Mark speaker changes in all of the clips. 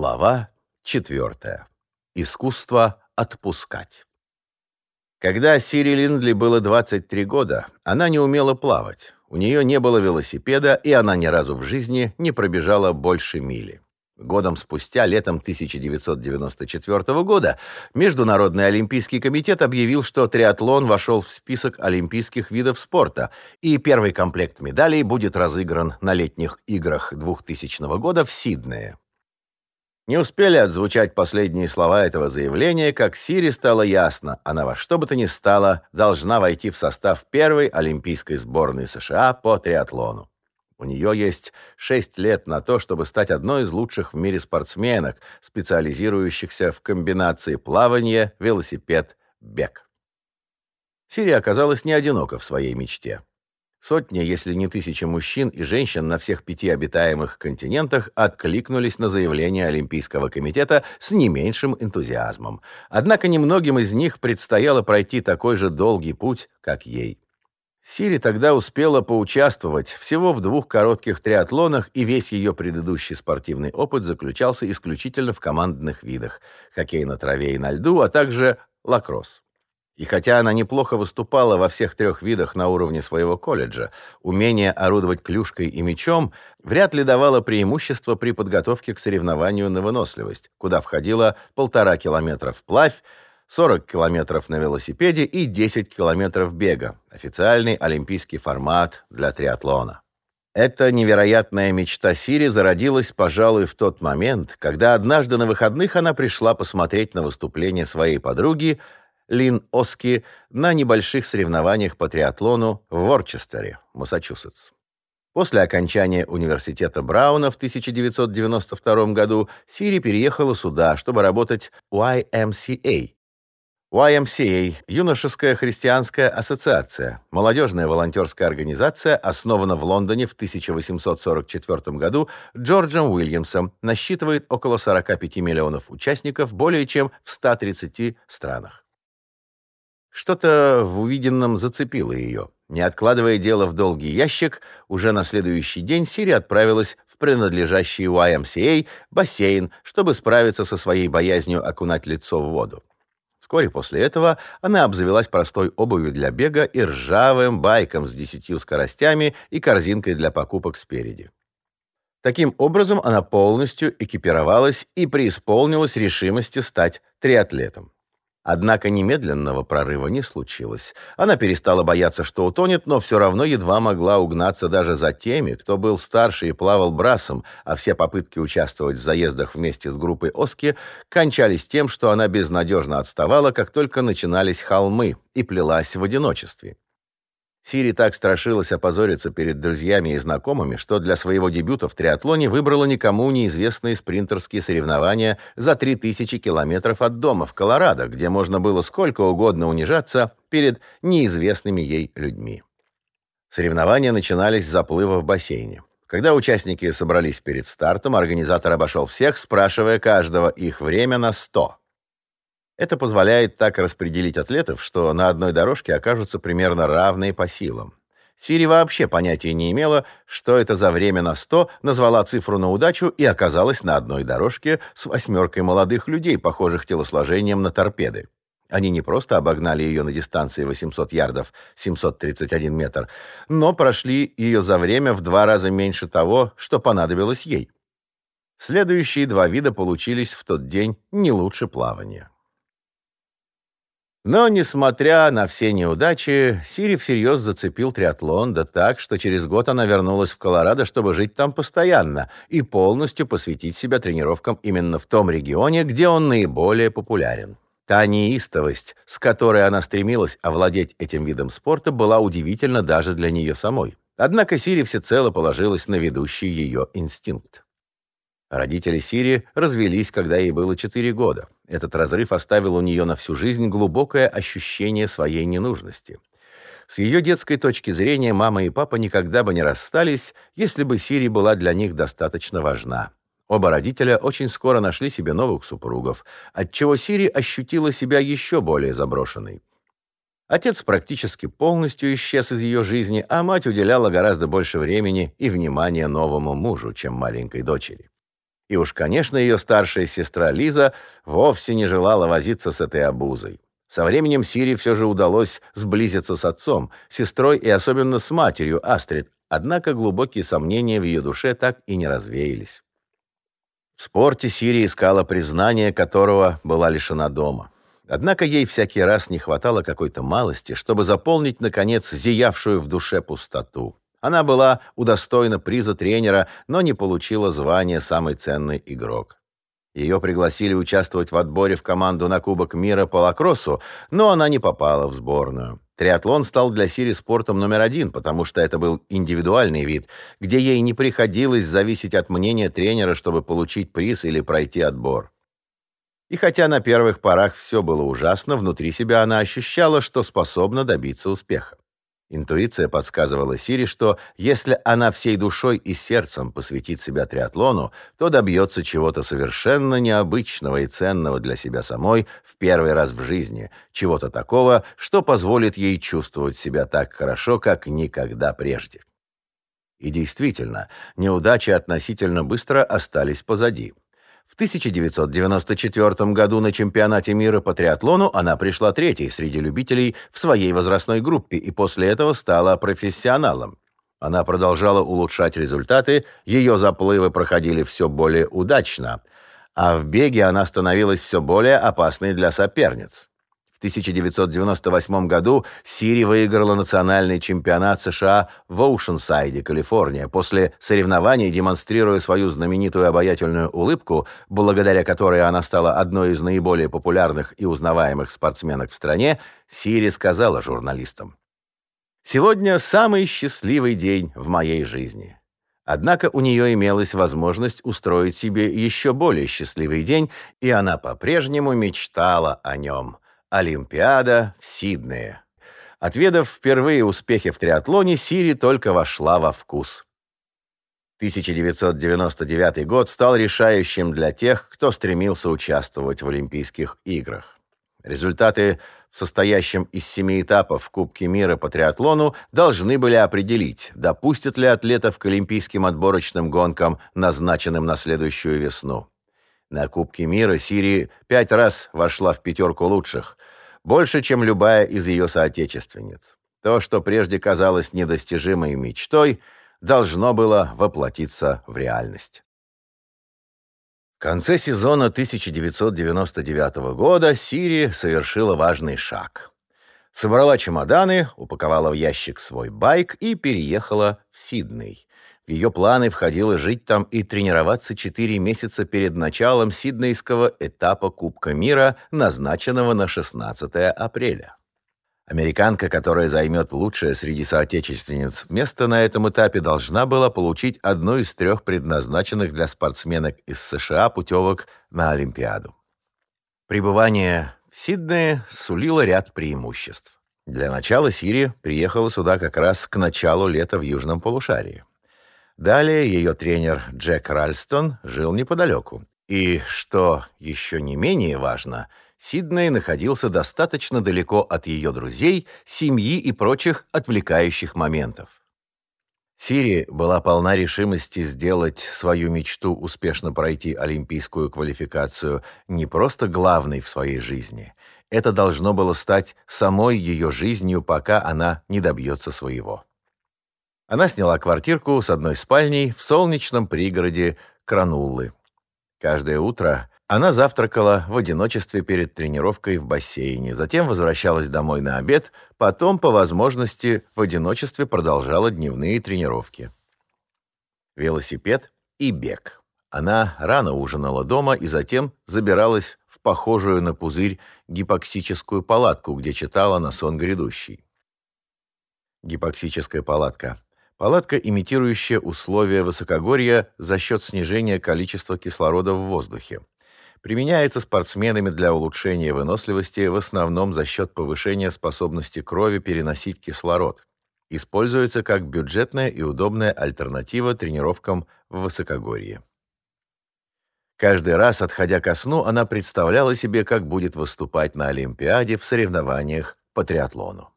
Speaker 1: Глава 4. Искусство отпускать. Когда Сири Линдли было 23 года, она не умела плавать. У нее не было велосипеда, и она ни разу в жизни не пробежала больше мили. Годом спустя, летом 1994 года, Международный олимпийский комитет объявил, что триатлон вошел в список олимпийских видов спорта, и первый комплект медалей будет разыгран на летних играх 2000 года в Сиднее. Не успели отзвучать последние слова этого заявления, как Сири стало ясно, она во что бы то ни стало должна войти в состав первой олимпийской сборной США по триатлону. У нее есть шесть лет на то, чтобы стать одной из лучших в мире спортсменок, специализирующихся в комбинации плавания, велосипед, бег. Сирия оказалась не одинока в своей мечте. Сотни, если не тысячи мужчин и женщин на всех пяти обитаемых континентах откликнулись на заявление Олимпийского комитета с не меньшим энтузиазмом. Однако немногим из них предстояло пройти такой же долгий путь, как ей. Сири тогда успела поучаствовать всего в двух коротких триатлонах, и весь ее предыдущий спортивный опыт заключался исключительно в командных видах – хоккей на траве и на льду, а также лакросс. И хотя она неплохо выступала во всех трех видах на уровне своего колледжа, умение орудовать клюшкой и мечом вряд ли давало преимущество при подготовке к соревнованию на выносливость, куда входило полтора километра вплавь, 40 километров на велосипеде и 10 километров бега. Официальный олимпийский формат для триатлона. Эта невероятная мечта Сири зародилась, пожалуй, в тот момент, когда однажды на выходных она пришла посмотреть на выступление своей подруги Лин Оски на небольших соревнованиях по триатлону в Ворчестере, Массачусетс. После окончания университета Брауна в 1992 году Сири переехала сюда, чтобы работать в YMCA YMCA – юношеская христианская ассоциация, молодежная волонтерская организация, основана в Лондоне в 1844 году Джорджем Уильямсом, насчитывает около 45 миллионов участников более чем в 130 странах. Что-то в увиденном зацепило ее. Не откладывая дело в долгий ящик, уже на следующий день Сири отправилась в принадлежащий YMCA бассейн, чтобы справиться со своей боязнью окунать лицо в воду. Вскоре после этого она обзавелась простой обувью для бега и ржавым байком с десятью скоростями и корзинкой для покупок спереди. Таким образом, она полностью экипировалась и преисполнилась решимости стать триатлетом. Однако немедленного прорыва не случилось. Она перестала бояться, что утонет, но все равно едва могла угнаться даже за теми, кто был старше и плавал брасом, а все попытки участвовать в заездах вместе с группой Оски кончались тем, что она безнадежно отставала, как только начинались холмы, и плелась в одиночестве. Сири так страшилась опозориться перед друзьями и знакомыми, что для своего дебюта в триатлоне выбрала никому неизвестные спринтерские соревнования за 3000 километров от дома в Колорадо, где можно было сколько угодно унижаться перед неизвестными ей людьми. Соревнования начинались с заплыва в бассейне. Когда участники собрались перед стартом, организатор обошел всех, спрашивая каждого их время на 100. Это позволяет так распределить атлетов, что на одной дорожке окажутся примерно равные по силам. Сири вообще понятия не имела, что это за время на 100, назвала цифру на удачу и оказалась на одной дорожке с восьмеркой молодых людей, похожих телосложением на торпеды. Они не просто обогнали ее на дистанции 800 ярдов, 731 метр, но прошли ее за время в два раза меньше того, что понадобилось ей. Следующие два вида получились в тот день не лучше плавания. Но, несмотря на все неудачи, Сири всерьез зацепил триатлон, да так, что через год она вернулась в Колорадо, чтобы жить там постоянно и полностью посвятить себя тренировкам именно в том регионе, где он наиболее популярен. Та неистовость, с которой она стремилась овладеть этим видом спорта, была удивительна даже для нее самой. Однако Сири всецело положилась на ведущий ее инстинкт. Родители Сири развелись, когда ей было 4 года. Этот разрыв оставил у нее на всю жизнь глубокое ощущение своей ненужности. С ее детской точки зрения мама и папа никогда бы не расстались, если бы Сири была для них достаточно важна. Оба родителя очень скоро нашли себе новых супругов, отчего Сири ощутила себя еще более заброшенной. Отец практически полностью исчез из ее жизни, а мать уделяла гораздо больше времени и внимания новому мужу, чем маленькой дочери. И уж, конечно, ее старшая сестра Лиза вовсе не желала возиться с этой обузой. Со временем Сири все же удалось сблизиться с отцом, сестрой и особенно с матерью Астрид, однако глубокие сомнения в ее душе так и не развеялись. В спорте Сири искала признания, которого была лишена дома. Однако ей всякий раз не хватало какой-то малости, чтобы заполнить, наконец, зиявшую в душе пустоту. Она была удостоена приза тренера, но не получила звания «самый ценный игрок». Ее пригласили участвовать в отборе в команду на Кубок мира по лакроссу, но она не попала в сборную. Триатлон стал для Сири спортом номер один, потому что это был индивидуальный вид, где ей не приходилось зависеть от мнения тренера, чтобы получить приз или пройти отбор. И хотя на первых порах все было ужасно, внутри себя она ощущала, что способна добиться успеха. Интуиция подсказывала Сири, что если она всей душой и сердцем посвятит себя триатлону, то добьется чего-то совершенно необычного и ценного для себя самой в первый раз в жизни, чего-то такого, что позволит ей чувствовать себя так хорошо, как никогда прежде. И действительно, неудачи относительно быстро остались позади. В 1994 году на чемпионате мира по триатлону она пришла третьей среди любителей в своей возрастной группе и после этого стала профессионалом. Она продолжала улучшать результаты, ее заплывы проходили все более удачно, а в беге она становилась все более опасной для соперниц. В 1998 году Сири выиграла национальный чемпионат США в Оушенсайде, Калифорния, после соревнований, демонстрируя свою знаменитую обаятельную улыбку, благодаря которой она стала одной из наиболее популярных и узнаваемых спортсменок в стране, Сири сказала журналистам: "Сегодня самый счастливый день в моей жизни". Однако у нее имелась возможность устроить себе еще более счастливый день, и она по-прежнему мечтала о нем. Олимпиада в Сиднее. Отведав впервые успехи в триатлоне, Сири только вошла во вкус. 1999 год стал решающим для тех, кто стремился участвовать в Олимпийских играх. Результаты в состоящем из семи этапов Кубки мира по триатлону должны были определить, допустят ли атлетов к олимпийским отборочным гонкам, назначенным на следующую весну. На Кубке мира Сирии пять раз вошла в пятерку лучших, больше, чем любая из ее соотечественниц. То, что прежде казалось недостижимой мечтой, должно было воплотиться в реальность. В конце сезона 1999 года Сири совершила важный шаг. Собрала чемоданы, упаковала в ящик свой байк и переехала в Сидней. В ее планы входило жить там и тренироваться четыре месяца перед началом сиднейского этапа Кубка мира, назначенного на 16 апреля. Американка, которая займет лучшее среди соотечественниц место на этом этапе, должна была получить одну из трех предназначенных для спортсменок из США путевок на Олимпиаду. Пребывание в Сиднее сулило ряд преимуществ. Для начала Сири приехала сюда как раз к началу лета в южном полушарии. Далее ее тренер Джек Ральстон жил неподалеку. И, что еще не менее важно, Сидней находился достаточно далеко от ее друзей, семьи и прочих отвлекающих моментов. Сири была полна решимости сделать свою мечту успешно пройти олимпийскую квалификацию не просто главной в своей жизни. Это должно было стать самой ее жизнью, пока она не добьется своего. Она сняла квартирку с одной спальней в солнечном пригороде Крануллы. Каждое утро она завтракала в одиночестве перед тренировкой в бассейне, затем возвращалась домой на обед, потом, по возможности, в одиночестве продолжала дневные тренировки. Велосипед и бег. Она рано ужинала дома и затем забиралась в похожую на пузырь гипоксическую палатку, где читала на сон грядущий. Гипоксическая палатка Палатка, имитирующая условия высокогорья за счет снижения количества кислорода в воздухе. Применяется спортсменами для улучшения выносливости в основном за счет повышения способности крови переносить кислород. Используется как бюджетная и удобная альтернатива тренировкам в высокогорье. Каждый раз, отходя ко сну, она представляла себе, как будет выступать на Олимпиаде в соревнованиях по триатлону.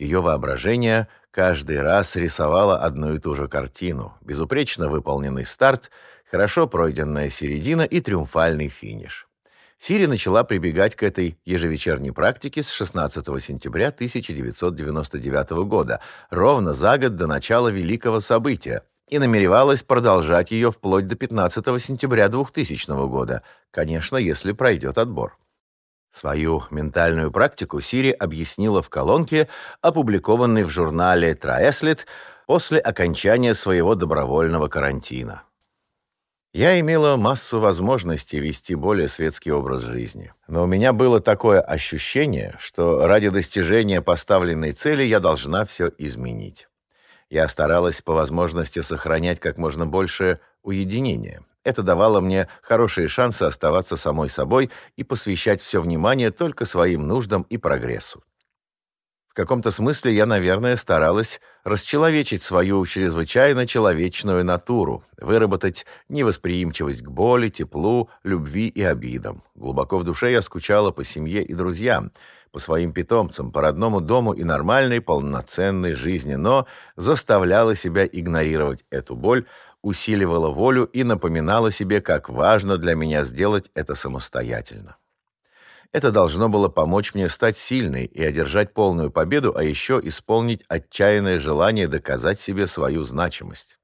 Speaker 1: Ее воображение каждый раз рисовало одну и ту же картину. Безупречно выполненный старт, хорошо пройденная середина и триумфальный финиш. Сири начала прибегать к этой ежевечерней практике с 16 сентября 1999 года, ровно за год до начала великого события, и намеревалась продолжать ее вплоть до 15 сентября 2000 года, конечно, если пройдет отбор. Свою ментальную практику Сири объяснила в колонке, опубликованной в журнале Траэслит после окончания своего добровольного карантина. Я имела массу возможностей вести более светский образ жизни. Но у меня было такое ощущение, что ради достижения поставленной цели я должна все изменить. Я старалась по возможности сохранять как можно больше уединения. Это давало мне хорошие шансы оставаться самой собой и посвящать все внимание только своим нуждам и прогрессу. В каком-то смысле я, наверное, старалась расчеловечить свою чрезвычайно человечную натуру, выработать невосприимчивость к боли, теплу, любви и обидам. Глубоко в душе я скучала по семье и друзьям, по своим питомцам, по родному дому и нормальной, полноценной жизни, но заставляла себя игнорировать эту боль, усиливала волю и напоминала себе, как важно для меня сделать это самостоятельно. Это должно было помочь мне стать сильной и одержать полную победу, а еще исполнить отчаянное желание доказать себе свою значимость.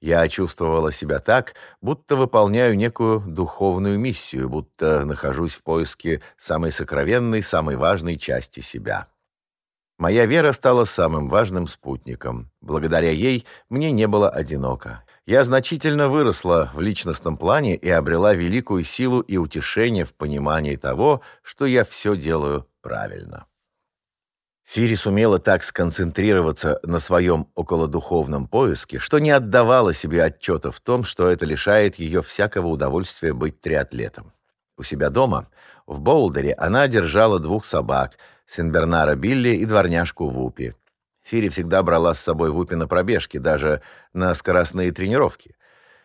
Speaker 1: Я чувствовала себя так, будто выполняю некую духовную миссию, будто нахожусь в поиске самой сокровенной, самой важной части себя. Моя вера стала самым важным спутником. Благодаря ей мне не было одиноко. Я значительно выросла в личностном плане и обрела великую силу и утешение в понимании того, что я все делаю правильно. Сири сумела так сконцентрироваться на своем околодуховном поиске, что не отдавала себе отчета в том, что это лишает ее всякого удовольствия быть триатлетом. У себя дома, в Боулдере, она держала двух собак – Сенбернара Билли и дворняжку Вупи. Сири всегда брала с собой Вупи на пробежки, даже на скоростные тренировки.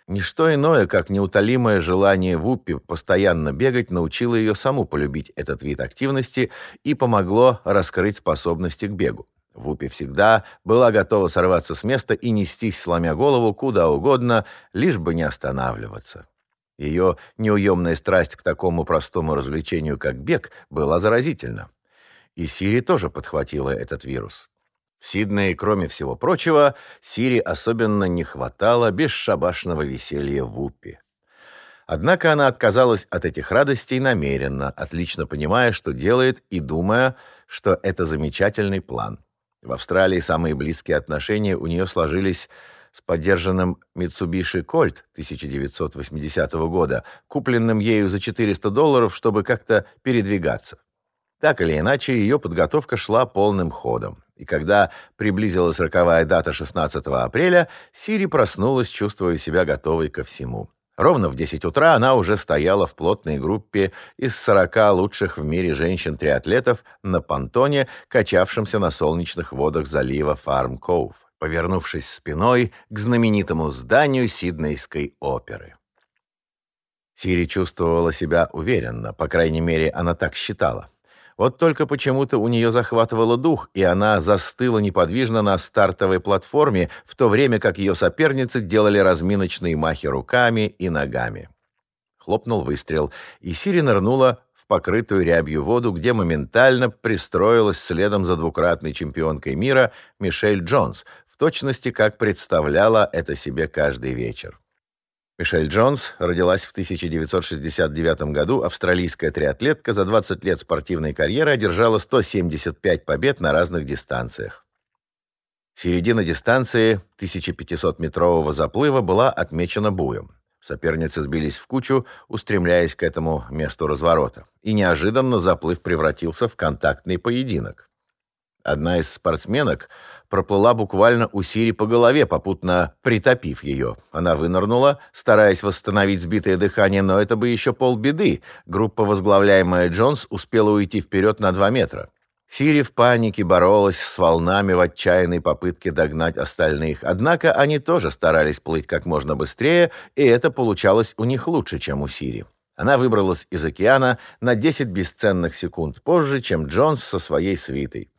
Speaker 1: Ничто иное, как неутолимое желание Вупи постоянно бегать, научило ее саму полюбить этот вид активности и помогло раскрыть способности к бегу. Вупи всегда была готова сорваться с места и нестись, сломя голову, куда угодно, лишь бы не останавливаться. Ее неуемная страсть к такому простому развлечению, как бег, была заразительна. И Сири тоже подхватила этот вирус. В Сиднее, кроме всего прочего, Сири особенно не хватало бесшабашного веселья в Уппи. Однако она отказалась от этих радостей намеренно, отлично понимая, что делает, и думая, что это замечательный план. В Австралии самые близкие отношения у нее сложились с поддержанным Mitsubishi Colt 1980 года, купленным ею за 400 долларов, чтобы как-то передвигаться. Так или иначе, ее подготовка шла полным ходом. И когда приблизилась роковая дата 16 апреля, Сири проснулась, чувствуя себя готовой ко всему. Ровно в 10 утра она уже стояла в плотной группе из 40 лучших в мире женщин-триатлетов на понтоне, качавшемся на солнечных водах залива Фарм-Коув, повернувшись спиной к знаменитому зданию Сиднейской оперы. Сири чувствовала себя уверенно, по крайней мере, она так считала. Вот только почему-то у нее захватывало дух, и она застыла неподвижно на стартовой платформе, в то время как ее соперницы делали разминочные махи руками и ногами. Хлопнул выстрел, и Сири нырнула в покрытую рябью воду, где моментально пристроилась следом за двукратной чемпионкой мира Мишель Джонс, в точности как представляла это себе каждый вечер. Мишель Джонс родилась в 1969 году, австралийская триатлетка, за 20 лет спортивной карьеры одержала 175 побед на разных дистанциях. Середина дистанции 1500-метрового заплыва была отмечена буем. Соперницы сбились в кучу, устремляясь к этому месту разворота. И неожиданно заплыв превратился в контактный поединок. Одна из спортсменок проплыла буквально у Сири по голове, попутно притопив ее. Она вынырнула, стараясь восстановить сбитое дыхание, но это бы еще полбеды. Группа, возглавляемая Джонс, успела уйти вперед на два метра. Сири в панике боролась с волнами в отчаянной попытке догнать остальных. Однако они тоже старались плыть как можно быстрее, и это получалось у них лучше, чем у Сири. Она выбралась из океана на 10 бесценных секунд позже, чем Джонс со своей свитой.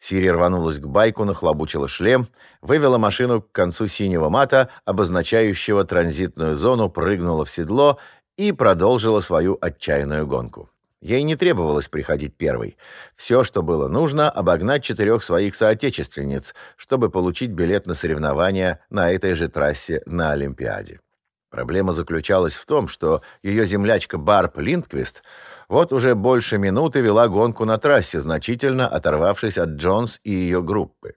Speaker 1: Сири рванулась к байку, нахлобучила шлем, вывела машину к концу синего мата, обозначающего транзитную зону, прыгнула в седло и продолжила свою отчаянную гонку. Ей не требовалось приходить первой. Все, что было нужно, обогнать четырех своих соотечественниц, чтобы получить билет на соревнования на этой же трассе на Олимпиаде. Проблема заключалась в том, что ее землячка Барб Линдквист вот уже больше минуты вела гонку на трассе, значительно оторвавшись от Джонс и ее группы.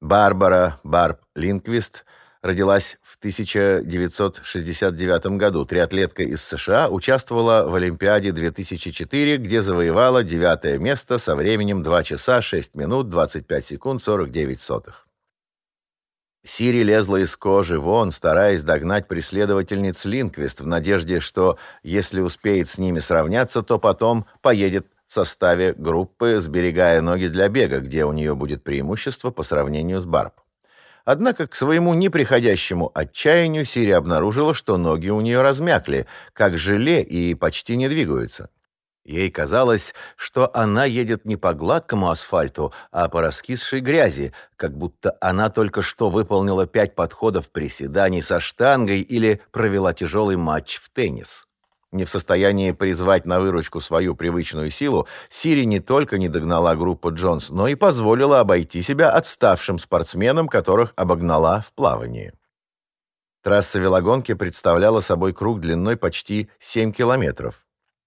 Speaker 1: Барбара Барб Линдквист родилась в 1969 году. Триатлетка из США участвовала в Олимпиаде 2004, где завоевала девятое место со временем 2 часа 6 минут 25 секунд 49 сотых. Сири лезла из кожи вон, стараясь догнать преследовательниц Линквист в надежде, что, если успеет с ними сравняться, то потом поедет в составе группы, сберегая ноги для бега, где у нее будет преимущество по сравнению с Барб. Однако к своему неприходящему отчаянию Сири обнаружила, что ноги у нее размякли, как желе, и почти не двигаются. Ей казалось, что она едет не по гладкому асфальту, а по раскисшей грязи, как будто она только что выполнила пять подходов приседаний со штангой или провела тяжелый матч в теннис. Не в состоянии призвать на выручку свою привычную силу, Сири не только не догнала группу Джонс, но и позволила обойти себя отставшим спортсменам, которых обогнала в плавании. Трасса велогонки представляла собой круг длиной почти 7 километров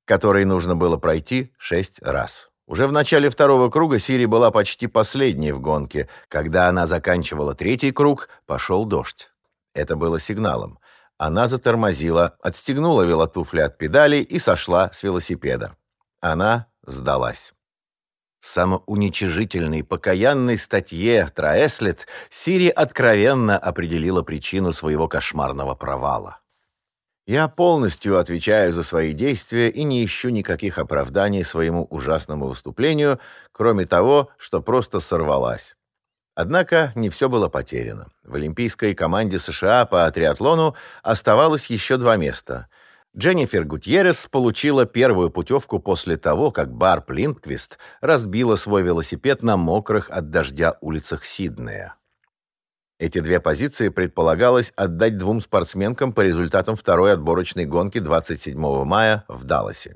Speaker 1: который нужно было пройти шесть раз. Уже в начале второго круга Сири была почти последней в гонке. Когда она заканчивала третий круг, пошел дождь. Это было сигналом. Она затормозила, отстегнула велотуфли от педалей и сошла с велосипеда. Она сдалась. В самоуничижительной, покаянной статье Траэслет Сири откровенно определила причину своего кошмарного провала. Я полностью отвечаю за свои действия и не ищу никаких оправданий своему ужасному выступлению, кроме того, что просто сорвалась. Однако не все было потеряно. В олимпийской команде США по триатлону оставалось еще два места. Дженнифер Гутьеррес получила первую путевку после того, как Барб Линдквист разбила свой велосипед на мокрых от дождя улицах Сиднея. Эти две позиции предполагалось отдать двум спортсменкам по результатам второй отборочной гонки 27 мая в Далласе.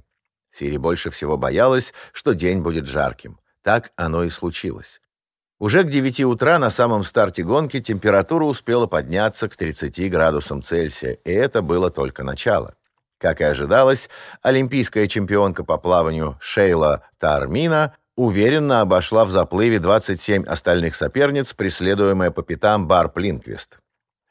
Speaker 1: Сири больше всего боялась, что день будет жарким. Так оно и случилось. Уже к 9 утра на самом старте гонки температура успела подняться к 30 градусам Цельсия, и это было только начало. Как и ожидалось, олимпийская чемпионка по плаванию Шейла Тармина уверенно обошла в заплыве 27 остальных соперниц, преследуемая по пятам Барб Линквист.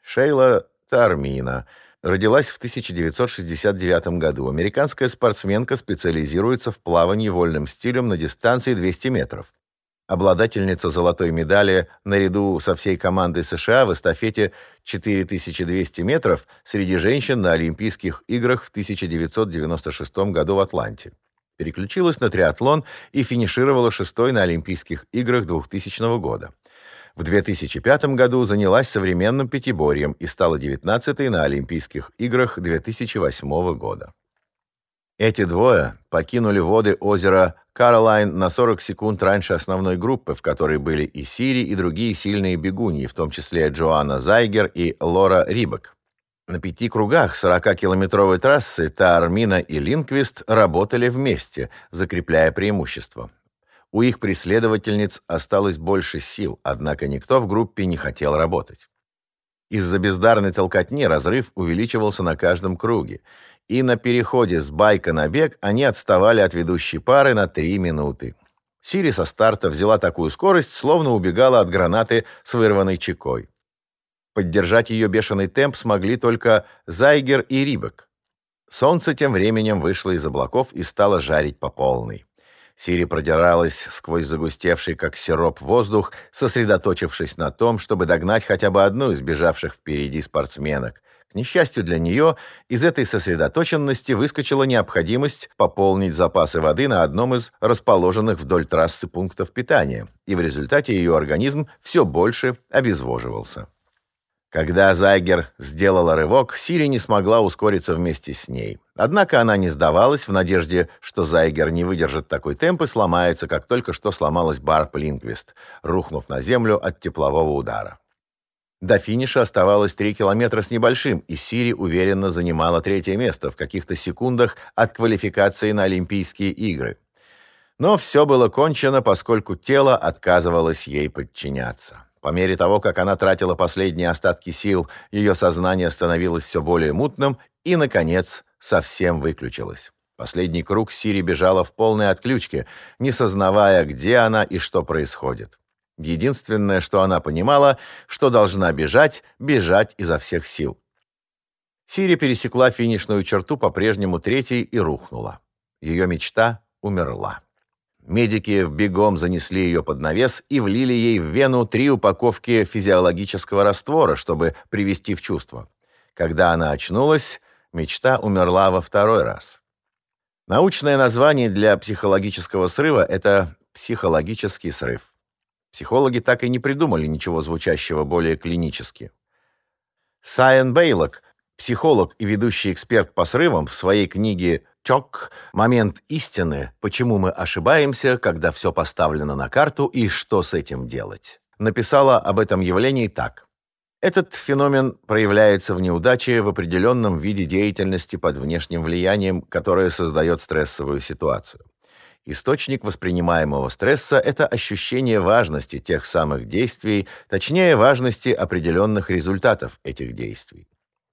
Speaker 1: Шейла Тармина родилась в 1969 году. Американская спортсменка специализируется в плавании вольным стилем на дистанции 200 метров. Обладательница золотой медали наряду со всей командой США в эстафете 4200 метров среди женщин на Олимпийских играх в 1996 году в Атланте переключилась на триатлон и финишировала шестой на Олимпийских играх 2000 года. В 2005 году занялась современным пятиборьем и стала 19-й на Олимпийских играх 2008 года. Эти двое покинули воды озера Каролайн на 40 секунд раньше основной группы, в которой были и Сири, и другие сильные бегуньи, в том числе Джоанна Зайгер и Лора Рибок. На пяти кругах 40-километровой трассы Таармина и Линквист работали вместе, закрепляя преимущество. У их преследовательниц осталось больше сил, однако никто в группе не хотел работать. Из-за бездарной толкотни разрыв увеличивался на каждом круге, и на переходе с байка на бег они отставали от ведущей пары на три минуты. Сири со старта взяла такую скорость, словно убегала от гранаты с вырванной чекой. Поддержать ее бешеный темп смогли только Зайгер и Рибек. Солнце тем временем вышло из облаков и стало жарить по полной. Сири продиралась сквозь загустевший, как сироп, воздух, сосредоточившись на том, чтобы догнать хотя бы одну из бежавших впереди спортсменок. К несчастью для нее, из этой сосредоточенности выскочила необходимость пополнить запасы воды на одном из расположенных вдоль трассы пунктов питания, и в результате ее организм все больше обезвоживался. Когда Зайгер сделала рывок, Сири не смогла ускориться вместе с ней. Однако она не сдавалась в надежде, что Зайгер не выдержит такой темп и сломается, как только что сломалась Барп Линквист, рухнув на землю от теплового удара. До финиша оставалось три километра с небольшим, и Сири уверенно занимала третье место в каких-то секундах от квалификации на Олимпийские игры. Но все было кончено, поскольку тело отказывалось ей подчиняться. По мере того, как она тратила последние остатки сил, ее сознание становилось все более мутным и, наконец, совсем выключилось. Последний круг Сири бежала в полной отключке, не сознавая, где она и что происходит. Единственное, что она понимала, что должна бежать, бежать изо всех сил. Сири пересекла финишную черту по-прежнему третьей и рухнула. Ее мечта умерла. Медики бегом занесли ее под навес и влили ей в вену три упаковки физиологического раствора, чтобы привести в чувство. Когда она очнулась, мечта умерла во второй раз. Научное название для психологического срыва – это психологический срыв. Психологи так и не придумали ничего звучащего более клинически. Сайен Бейлок, психолог и ведущий эксперт по срывам, в своей книге Чок, момент истины, почему мы ошибаемся, когда все поставлено на карту и что с этим делать. Написала об этом явлении так. Этот феномен проявляется в неудаче в определенном виде деятельности под внешним влиянием, которое создает стрессовую ситуацию. Источник воспринимаемого стресса – это ощущение важности тех самых действий, точнее, важности определенных результатов этих действий.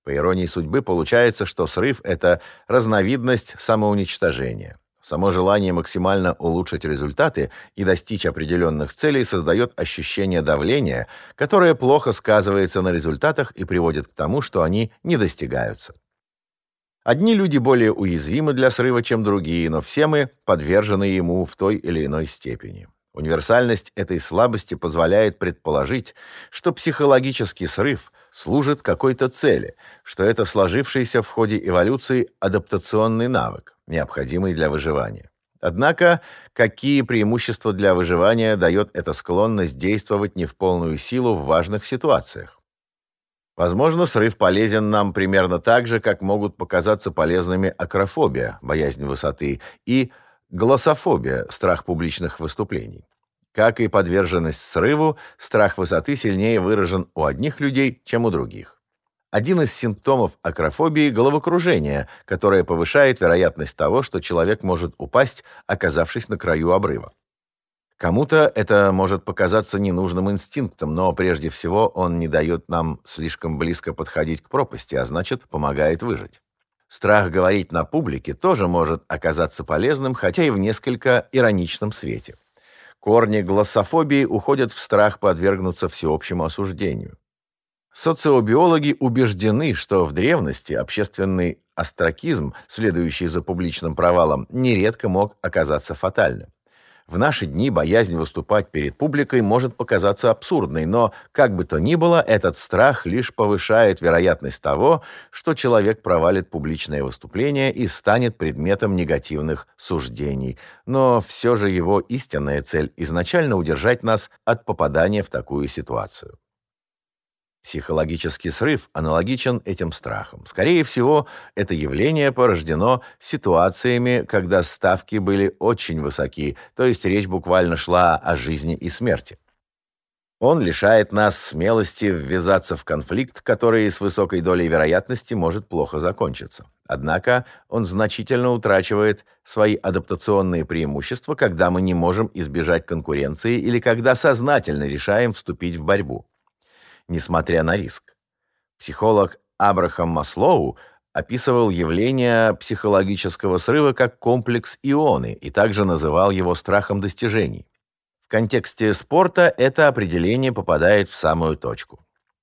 Speaker 1: По иронии судьбы, получается, что срыв – это разновидность самоуничтожения. Само желание максимально улучшить результаты и достичь определенных целей создает ощущение давления, которое плохо сказывается на результатах и приводит к тому, что они не достигаются. Одни люди более уязвимы для срыва, чем другие, но все мы подвержены ему в той или иной степени. Универсальность этой слабости позволяет предположить, что психологический срыв служит какой-то цели, что это сложившийся в ходе эволюции адаптационный навык, необходимый для выживания. Однако, какие преимущества для выживания дает эта склонность действовать не в полную силу в важных ситуациях? Возможно, срыв полезен нам примерно так же, как могут показаться полезными акрофобия, боязнь высоты, и Голософобия – страх публичных выступлений. Как и подверженность срыву, страх высоты сильнее выражен у одних людей, чем у других. Один из симптомов акрофобии – головокружение, которое повышает вероятность того, что человек может упасть, оказавшись на краю обрыва. Кому-то это может показаться ненужным инстинктом, но прежде всего он не дает нам слишком близко подходить к пропасти, а значит, помогает выжить. Страх говорить на публике тоже может оказаться полезным, хотя и в несколько ироничном свете. Корни глоссофобии уходят в страх подвергнуться всеобщему осуждению. Социобиологи убеждены, что в древности общественный остракизм, следующий за публичным провалом, нередко мог оказаться фатальным. В наши дни боязнь выступать перед публикой может показаться абсурдной, но, как бы то ни было, этот страх лишь повышает вероятность того, что человек провалит публичное выступление и станет предметом негативных суждений. Но все же его истинная цель – изначально удержать нас от попадания в такую ситуацию. Психологический срыв аналогичен этим страхам. Скорее всего, это явление порождено ситуациями, когда ставки были очень высоки, то есть речь буквально шла о жизни и смерти. Он лишает нас смелости ввязаться в конфликт, который с высокой долей вероятности может плохо закончиться. Однако он значительно утрачивает свои адаптационные преимущества, когда мы не можем избежать конкуренции или когда сознательно решаем вступить в борьбу несмотря на риск. Психолог Абрахам Маслоу описывал явление психологического срыва как комплекс ионы и также называл его страхом достижений. В контексте спорта это определение попадает в самую точку.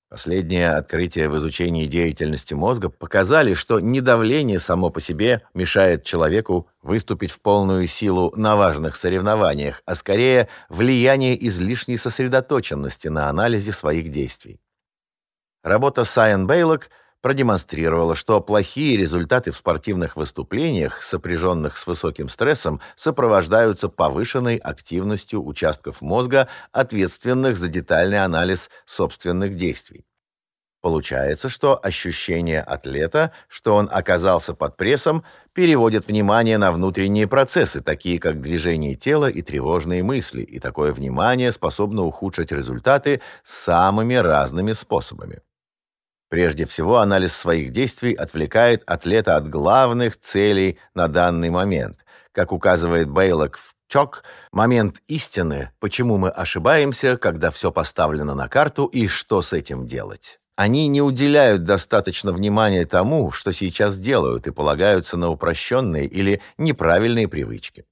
Speaker 1: Последние открытия в изучении деятельности мозга показали, что не давление само по себе мешает человеку выступить в полную силу на важных соревнованиях, а скорее влияние излишней сосредоточенности на анализе своих действий. Работа Сайен Бейлок продемонстрировала, что плохие результаты в спортивных выступлениях, сопряженных с высоким стрессом, сопровождаются повышенной активностью участков мозга, ответственных за детальный анализ собственных действий. Получается, что ощущение атлета, что он оказался под прессом, переводит внимание на внутренние процессы, такие как движение тела и тревожные мысли, и такое внимание способно ухудшить результаты самыми разными способами. Прежде всего, анализ своих действий отвлекает атлета от главных целей на данный момент. Как указывает Бейлок в Чок, момент истины, почему мы ошибаемся, когда все поставлено на карту и что с этим делать. Они не уделяют достаточно внимания тому, что сейчас делают, и полагаются на упрощенные или неправильные привычки.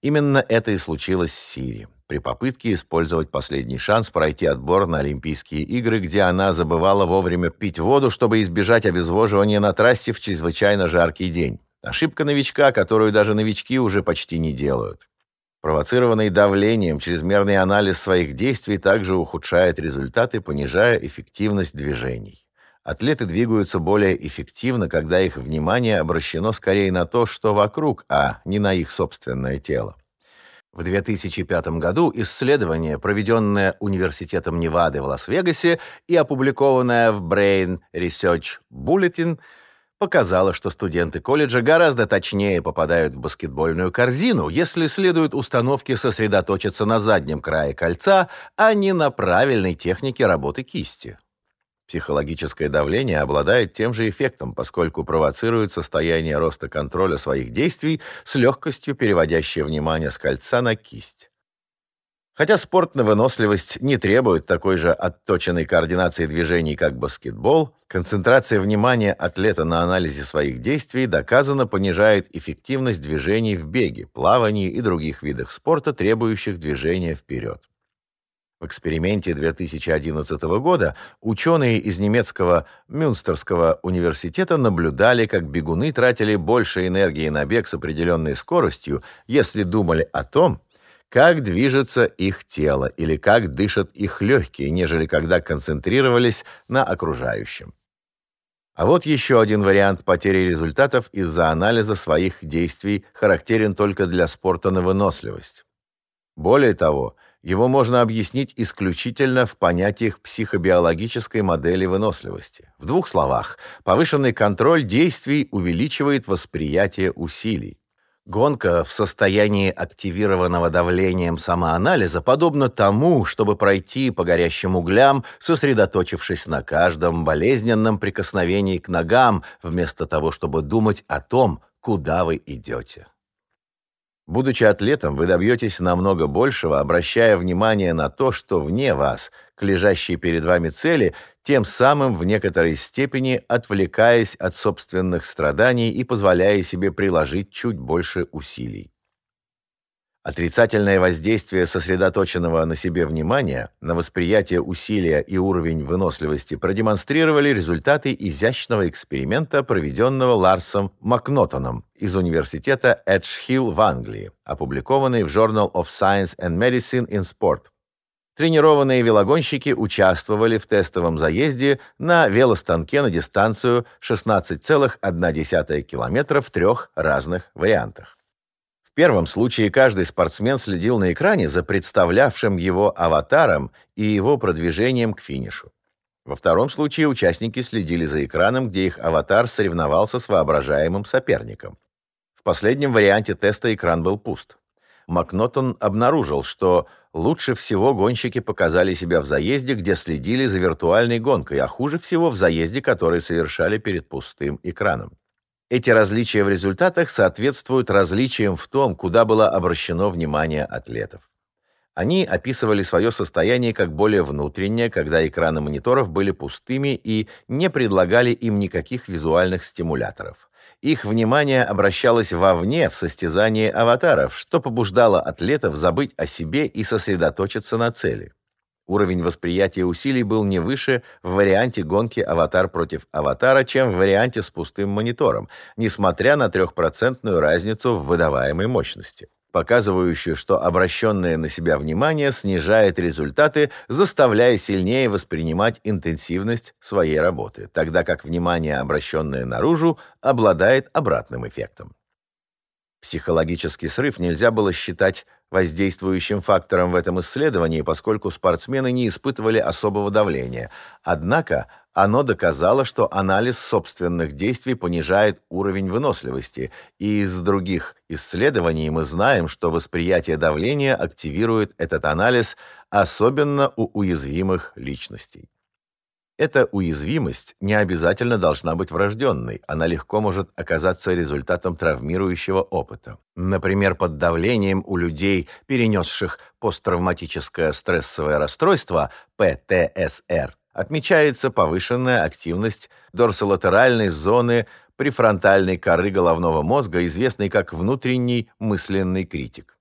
Speaker 1: Именно это и случилось с Сири при попытке использовать последний шанс пройти отбор на Олимпийские игры, где она забывала вовремя пить воду, чтобы избежать обезвоживания на трассе в чрезвычайно жаркий день. Ошибка новичка, которую даже новички уже почти не делают. Провоцированный давлением, чрезмерный анализ своих действий также ухудшает результаты, понижая эффективность движений. Атлеты двигаются более эффективно, когда их внимание обращено скорее на то, что вокруг, а не на их собственное тело. В 2005 году исследование, проведенное Университетом Невады в Лас-Вегасе и опубликованное в Brain Research Bulletin – показало, что студенты колледжа гораздо точнее попадают в баскетбольную корзину, если следует установке сосредоточиться на заднем крае кольца, а не на правильной технике работы кисти. Психологическое давление обладает тем же эффектом, поскольку провоцирует состояние роста контроля своих действий с легкостью переводящее внимание с кольца на кисть. Хотя спорт на выносливость не требует такой же отточенной координации движений, как баскетбол, концентрация внимания атлета на анализе своих действий доказано понижает эффективность движений в беге, плавании и других видах спорта, требующих движения вперед. В эксперименте 2011 года ученые из немецкого Мюнстерского университета наблюдали, как бегуны тратили больше энергии на бег с определенной скоростью, если думали о том, как движется их тело или как дышат их легкие, нежели когда концентрировались на окружающем. А вот еще один вариант потери результатов из-за анализа своих действий характерен только для спорта на выносливость. Более того, его можно объяснить исключительно в понятиях психобиологической модели выносливости. В двух словах, повышенный контроль действий увеличивает восприятие усилий. Гонка в состоянии активированного давлением самоанализа подобна тому, чтобы пройти по горящим углям, сосредоточившись на каждом болезненном прикосновении к ногам, вместо того, чтобы думать о том, куда вы идете. Будучи атлетом, вы добьетесь намного большего, обращая внимание на то, что вне вас, к лежащей перед вами цели, тем самым в некоторой степени отвлекаясь от собственных страданий и позволяя себе приложить чуть больше усилий. Отрицательное воздействие сосредоточенного на себе внимания на восприятие усилия и уровень выносливости продемонстрировали результаты изящного эксперимента, проведенного Ларсом Макнотоном из университета Эдж-Хилл в Англии, опубликованный в Journal of Science and Medicine in Sport. Тренированные велогонщики участвовали в тестовом заезде на велостанке на дистанцию 16,1 км в трех разных вариантах. В первом случае каждый спортсмен следил на экране за представлявшим его аватаром и его продвижением к финишу. Во втором случае участники следили за экраном, где их аватар соревновался с воображаемым соперником. В последнем варианте теста экран был пуст. Макнотон обнаружил, что лучше всего гонщики показали себя в заезде, где следили за виртуальной гонкой, а хуже всего в заезде, который совершали перед пустым экраном. Эти различия в результатах соответствуют различиям в том, куда было обращено внимание атлетов. Они описывали свое состояние как более внутреннее, когда экраны мониторов были пустыми и не предлагали им никаких визуальных стимуляторов. Их внимание обращалось вовне в состязании аватаров, что побуждало атлетов забыть о себе и сосредоточиться на цели. Уровень восприятия усилий был не выше в варианте гонки аватар против аватара, чем в варианте с пустым монитором, несмотря на трехпроцентную разницу в выдаваемой мощности, показывающую, что обращенное на себя внимание снижает результаты, заставляя сильнее воспринимать интенсивность своей работы, тогда как внимание, обращенное наружу, обладает обратным эффектом. Психологический срыв нельзя было считать воздействующим фактором в этом исследовании, поскольку спортсмены не испытывали особого давления. Однако оно доказало, что анализ собственных действий понижает уровень выносливости, и из других исследований мы знаем, что восприятие давления активирует этот анализ, особенно у уязвимых личностей. Эта уязвимость не обязательно должна быть врожденной, она легко может оказаться результатом травмирующего опыта. Например, под давлением у людей, перенесших посттравматическое стрессовое расстройство, ПТСР, отмечается повышенная активность дорсолатеральной зоны префронтальной коры головного мозга, известной как внутренний мысленный критик.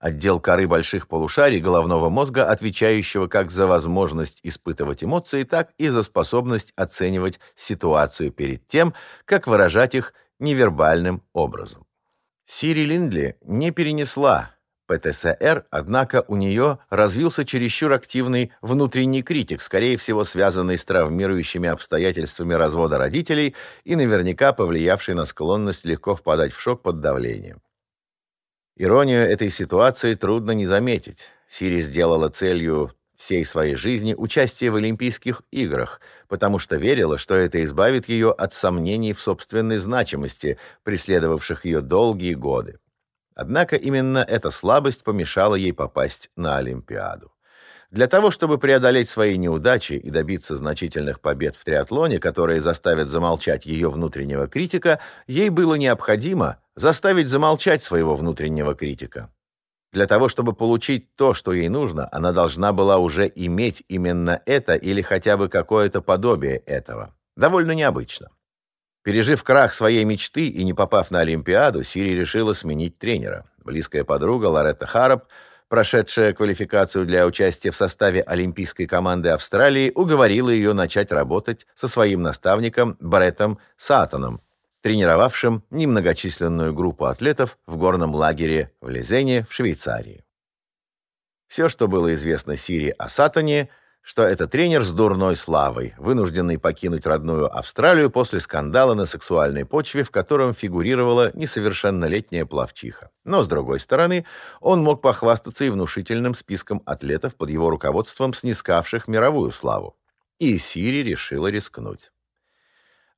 Speaker 1: Отдел коры больших полушарий головного мозга, отвечающего как за возможность испытывать эмоции, так и за способность оценивать ситуацию перед тем, как выражать их невербальным образом. Сири Линдли не перенесла ПТСР, однако у нее развился чересчур активный внутренний критик, скорее всего связанный с травмирующими обстоятельствами развода родителей и наверняка повлиявший на склонность легко впадать в шок под давлением. Иронию этой ситуации трудно не заметить. Сири сделала целью всей своей жизни участие в Олимпийских играх, потому что верила, что это избавит ее от сомнений в собственной значимости, преследовавших ее долгие годы. Однако именно эта слабость помешала ей попасть на Олимпиаду. Для того, чтобы преодолеть свои неудачи и добиться значительных побед в триатлоне, которые заставят замолчать ее внутреннего критика, ей было необходимо заставить замолчать своего внутреннего критика. Для того, чтобы получить то, что ей нужно, она должна была уже иметь именно это или хотя бы какое-то подобие этого. Довольно необычно. Пережив крах своей мечты и не попав на Олимпиаду, Сири решила сменить тренера. Близкая подруга Лоретта Харроп прошедшая квалификацию для участия в составе олимпийской команды Австралии, уговорила ее начать работать со своим наставником Бреттом Сатоном, тренировавшим немногочисленную группу атлетов в горном лагере в Лизене в Швейцарии. Все, что было известно Сири о Сатоне, что это тренер с дурной славой, вынужденный покинуть родную Австралию после скандала на сексуальной почве, в котором фигурировала несовершеннолетняя плавчиха. Но, с другой стороны, он мог похвастаться и внушительным списком атлетов под его руководством, снискавших мировую славу. И Сири решила рискнуть.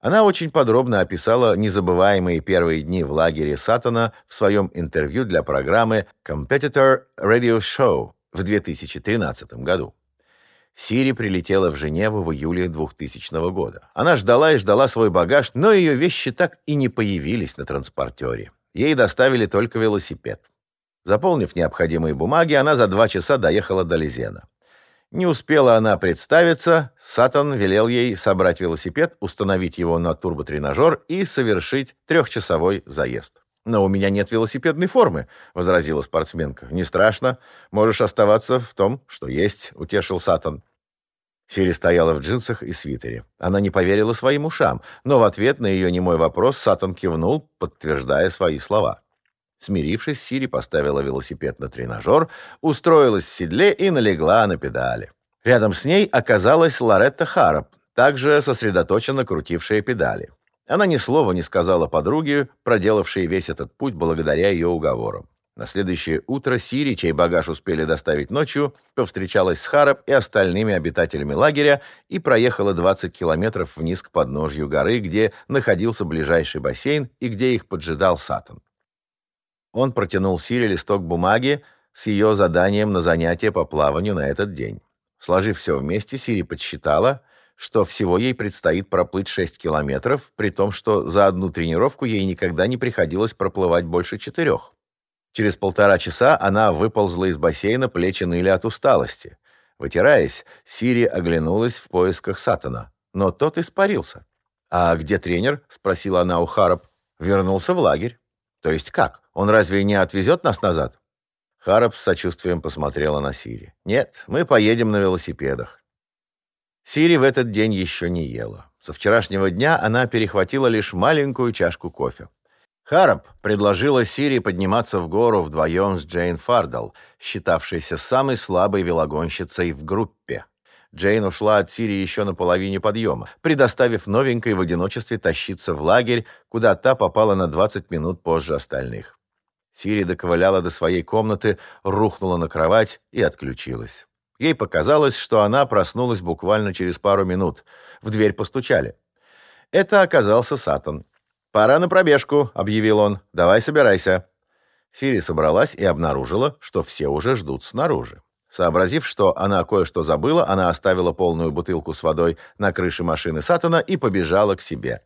Speaker 1: Она очень подробно описала незабываемые первые дни в лагере Сатана в своем интервью для программы Competitor Radio Show в 2013 году. Сири прилетела в Женеву в июле 2000 года. Она ждала и ждала свой багаж, но ее вещи так и не появились на транспортере. Ей доставили только велосипед. Заполнив необходимые бумаги, она за два часа доехала до Лизена. Не успела она представиться, Сатан велел ей собрать велосипед, установить его на турботренажер и совершить трехчасовой заезд. «Но у меня нет велосипедной формы», — возразила спортсменка. «Не страшно. Можешь оставаться в том, что есть», — утешил Сатан. Сири стояла в джинсах и свитере. Она не поверила своим ушам, но в ответ на ее немой вопрос Сатан кивнул, подтверждая свои слова. Смирившись, Сири поставила велосипед на тренажер, устроилась в седле и налегла на педали. Рядом с ней оказалась Лоретта Харроп, также сосредоточенно крутившая педали. Она ни слова не сказала подруге, проделавшей весь этот путь благодаря ее уговорам. На следующее утро Сири, чей багаж успели доставить ночью, повстречалась с Харап и остальными обитателями лагеря и проехала 20 километров вниз к подножью горы, где находился ближайший бассейн и где их поджидал Сатан. Он протянул Сири листок бумаги с ее заданием на занятие по плаванию на этот день. Сложив все вместе, Сири подсчитала, что всего ей предстоит проплыть 6 километров, при том, что за одну тренировку ей никогда не приходилось проплывать больше четырех. Через полтора часа она выползла из бассейна, плечи ныли от усталости. Вытираясь, Сири оглянулась в поисках Сатана, но тот испарился. «А где тренер?» — спросила она у Харап. «Вернулся в лагерь». «То есть как? Он разве не отвезет нас назад?» Харап с сочувствием посмотрела на Сири. «Нет, мы поедем на велосипедах». Сири в этот день еще не ела. Со вчерашнего дня она перехватила лишь маленькую чашку кофе. Харап предложила Сири подниматься в гору вдвоем с Джейн Фардал, считавшейся самой слабой велогонщицей в группе. Джейн ушла от Сири еще на половине подъема, предоставив новенькой в одиночестве тащиться в лагерь, куда та попала на 20 минут позже остальных. Сири доковыляла до своей комнаты, рухнула на кровать и отключилась. Ей показалось, что она проснулась буквально через пару минут. В дверь постучали. Это оказался Сатан. «Пора на пробежку», — объявил он. «Давай собирайся». Сири собралась и обнаружила, что все уже ждут снаружи. Сообразив, что она кое-что забыла, она оставила полную бутылку с водой на крыше машины Сатана и побежала к себе.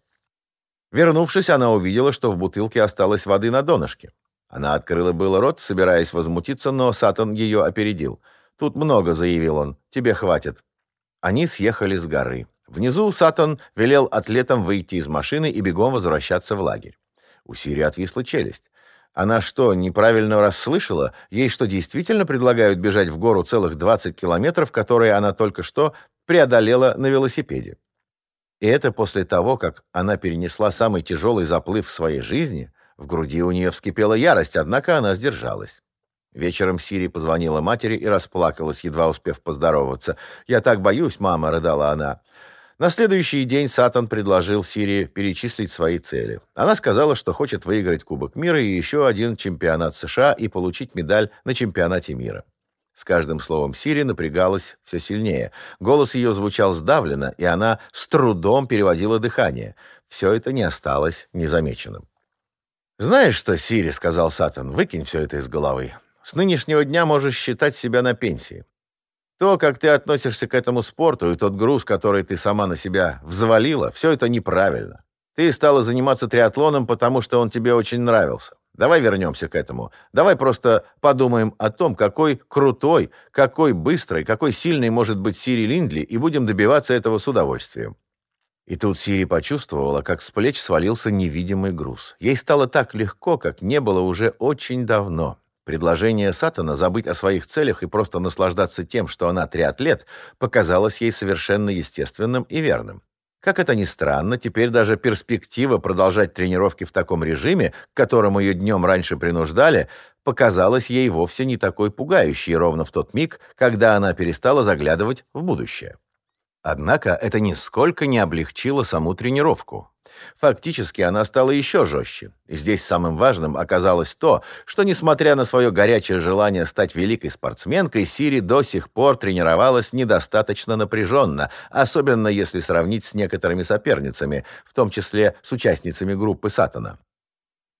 Speaker 1: Вернувшись, она увидела, что в бутылке осталось воды на донышке. Она открыла было рот, собираясь возмутиться, но Сатан ее опередил. «Тут много», — заявил он, — «тебе хватит». Они съехали с горы. Внизу Сатан велел атлетам выйти из машины и бегом возвращаться в лагерь. У Сири отвисла челюсть. Она что, неправильно расслышала? Ей что, действительно предлагают бежать в гору целых 20 километров, которые она только что преодолела на велосипеде? И это после того, как она перенесла самый тяжелый заплыв в своей жизни? В груди у нее вскипела ярость, однако она сдержалась. Вечером Сири позвонила матери и расплакалась, едва успев поздороваться. «Я так боюсь, мама», — рыдала она. На следующий день Сатан предложил Сирии перечислить свои цели. Она сказала, что хочет выиграть Кубок мира и еще один чемпионат США и получить медаль на чемпионате мира. С каждым словом Сири напрягалась все сильнее. Голос ее звучал сдавленно, и она с трудом переводила дыхание. Все это не осталось незамеченным. «Знаешь что, Сири, — сказал Сатан, — выкинь все это из головы. С нынешнего дня можешь считать себя на пенсии. То, как ты относишься к этому спорту, и тот груз, который ты сама на себя взвалила, все это неправильно. Ты стала заниматься триатлоном, потому что он тебе очень нравился. Давай вернемся к этому. Давай просто подумаем о том, какой крутой, какой быстрой, какой сильной может быть Сири Линдли, и будем добиваться этого с удовольствием. И тут Сири почувствовала, как с плеч свалился невидимый груз. Ей стало так легко, как не было уже очень давно. Предложение Сатана забыть о своих целях и просто наслаждаться тем, что она триатлет, показалось ей совершенно естественным и верным. Как это ни странно, теперь даже перспектива продолжать тренировки в таком режиме, к которому ее днем раньше принуждали, показалась ей вовсе не такой пугающей ровно в тот миг, когда она перестала заглядывать в будущее. Однако это нисколько не облегчило саму тренировку. Фактически она стала еще жестче. Здесь самым важным оказалось то, что, несмотря на свое горячее желание стать великой спортсменкой, Сири до сих пор тренировалась недостаточно напряженно, особенно если сравнить с некоторыми соперницами, в том числе с участницами группы Сатана.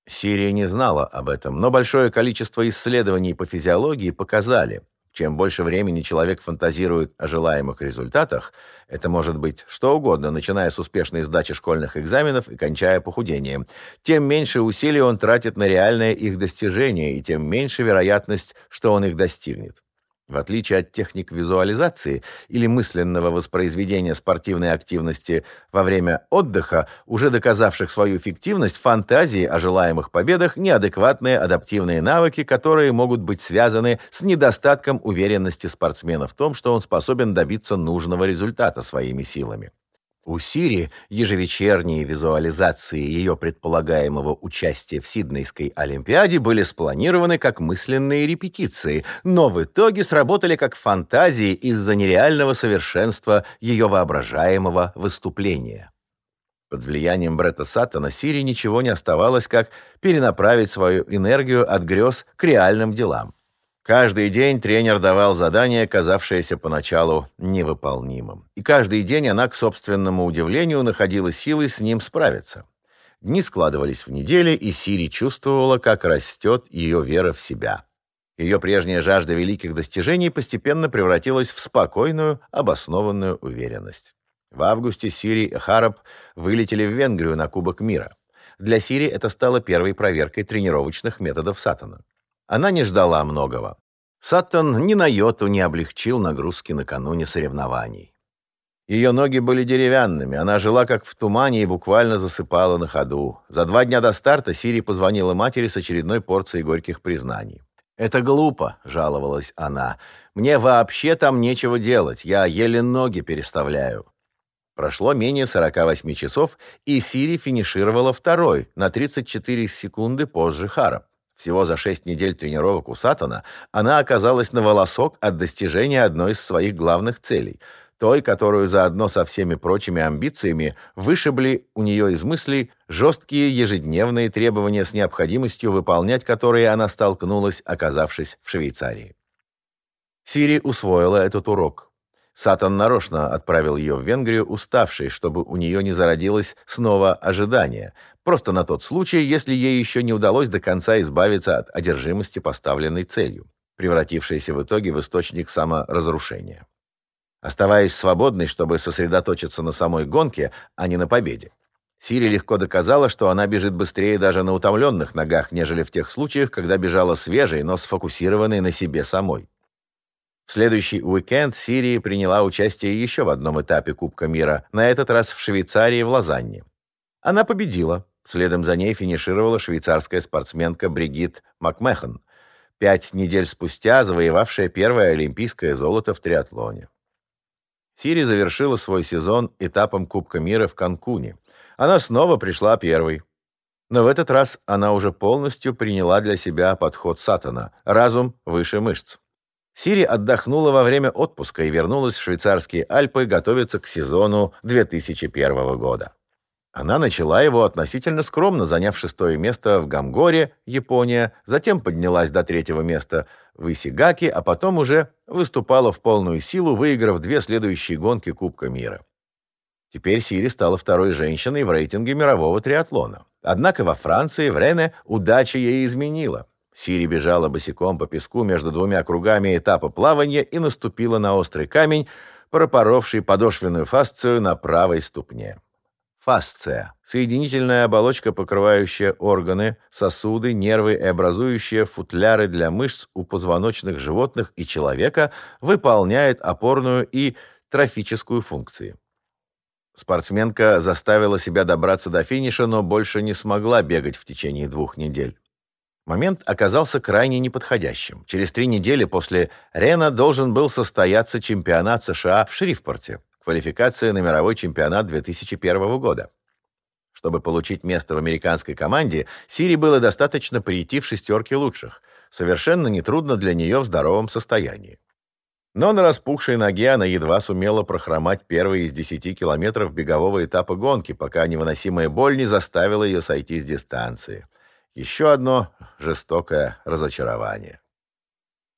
Speaker 1: Сирия не знала об этом, но большое количество исследований по физиологии показали – чем больше времени человек фантазирует о желаемых результатах, это может быть что угодно, начиная с успешной сдачи школьных экзаменов и кончая похудением, тем меньше усилий он тратит на реальное их достижение и тем меньше вероятность, что он их достигнет. В отличие от техник визуализации или мысленного воспроизведения спортивной активности во время отдыха, уже доказавших свою эффективность, фантазии о желаемых победах неадекватные адаптивные навыки, которые могут быть связаны с недостатком уверенности спортсмена в том, что он способен добиться нужного результата своими силами. У Сири ежевечерние визуализации ее предполагаемого участия в Сиднейской Олимпиаде были спланированы как мысленные репетиции, но в итоге сработали как фантазии из-за нереального совершенства ее воображаемого выступления. Под влиянием Бретта Саттона Сири ничего не оставалось, как перенаправить свою энергию от грез к реальным делам. Каждый день тренер давал задание, казавшееся поначалу невыполнимым. И каждый день она, к собственному удивлению, находила силы с ним справиться. Дни складывались в недели, и Сири чувствовала, как растет ее вера в себя. Ее прежняя жажда великих достижений постепенно превратилась в спокойную, обоснованную уверенность. В августе Сири и Хараб вылетели в Венгрию на Кубок мира. Для Сири это стало первой проверкой тренировочных методов Сатана. Она не ждала многого. Саттон ни на йоту не облегчил нагрузки накануне соревнований. Ее ноги были деревянными, она жила как в тумане и буквально засыпала на ходу. За два дня до старта Сири позвонила матери с очередной порцией горьких признаний. «Это глупо», — жаловалась она. «Мне вообще там нечего делать, я еле ноги переставляю». Прошло менее 48 часов, и Сири финишировала второй, на 34 секунды позже Харап. Всего за шесть недель тренировок у Сатана она оказалась на волосок от достижения одной из своих главных целей. той, которую заодно со всеми прочими амбициями вышибли у нее из мыслей жесткие ежедневные требования с необходимостью выполнять которые она столкнулась, оказавшись в Швейцарии. Сири усвоила этот урок. Сатан нарочно отправил ее в Венгрию уставшей, чтобы у нее не зародилось снова ожидание, просто на тот случай, если ей еще не удалось до конца избавиться от одержимости поставленной целью, превратившейся в итоге в источник саморазрушения. Оставаясь свободной, чтобы сосредоточиться на самой гонке, а не на победе. Сири легко доказала, что она бежит быстрее даже на утомленных ногах, нежели в тех случаях, когда бежала свежей, но сфокусированной на себе самой. В следующий уикенд Сирия приняла участие еще в одном этапе Кубка мира, на этот раз в Швейцарии в Лозанне. Она победила. Следом за ней финишировала швейцарская спортсменка Бригит Макмехан, пять недель спустя завоевавшая первое олимпийское золото в триатлоне. Сири завершила свой сезон этапом Кубка мира в Канкуне. Она снова пришла первой. Но в этот раз она уже полностью приняла для себя подход Сатана – разум выше мышц. Сири отдохнула во время отпуска и вернулась в швейцарские Альпы готовиться к сезону 2001 года. Она начала его относительно скромно, заняв шестое место в Гамгоре, Япония, затем поднялась до третьего места в Исигаке, а потом уже выступала в полную силу, выиграв две следующие гонки Кубка мира. Теперь Сири стала второй женщиной в рейтинге мирового триатлона. Однако во Франции, в Рене, удача ей изменила. Сири бежала босиком по песку между двумя кругами этапа плавания и наступила на острый камень, пропоровший подошвенную фасцию на правой ступне. Фасция – соединительная оболочка, покрывающая органы, сосуды, нервы и образующая футляры для мышц у позвоночных животных и человека, выполняет опорную и трофическую функции. Спортсменка заставила себя добраться до финиша, но больше не смогла бегать в течение двух недель. Момент оказался крайне неподходящим. Через три недели после Рена должен был состояться чемпионат США в Шрифпорте, квалификация на мировой чемпионат 2001 года. Чтобы получить место в американской команде, Сири было достаточно прийти в шестерке лучших. Совершенно нетрудно для нее в здоровом состоянии. Но на распухшей ноге она едва сумела прохромать первые из 10 километров бегового этапа гонки, пока невыносимая боль не заставила ее сойти с дистанции. Еще одно жестокое разочарование.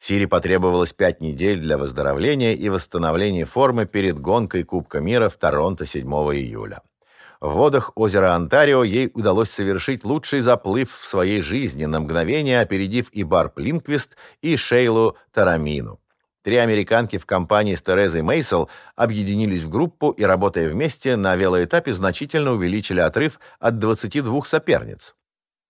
Speaker 1: Сири потребовалось пять недель для выздоровления и восстановления формы перед гонкой Кубка мира в Торонто 7 июля. В водах озера Онтарио ей удалось совершить лучший заплыв в своей жизни, на мгновение опередив и Барб Линквист, и Шейлу Тарамину. Три американки в компании с Терезой Мейсел объединились в группу и, работая вместе, на велоэтапе значительно увеличили отрыв от 22 соперниц.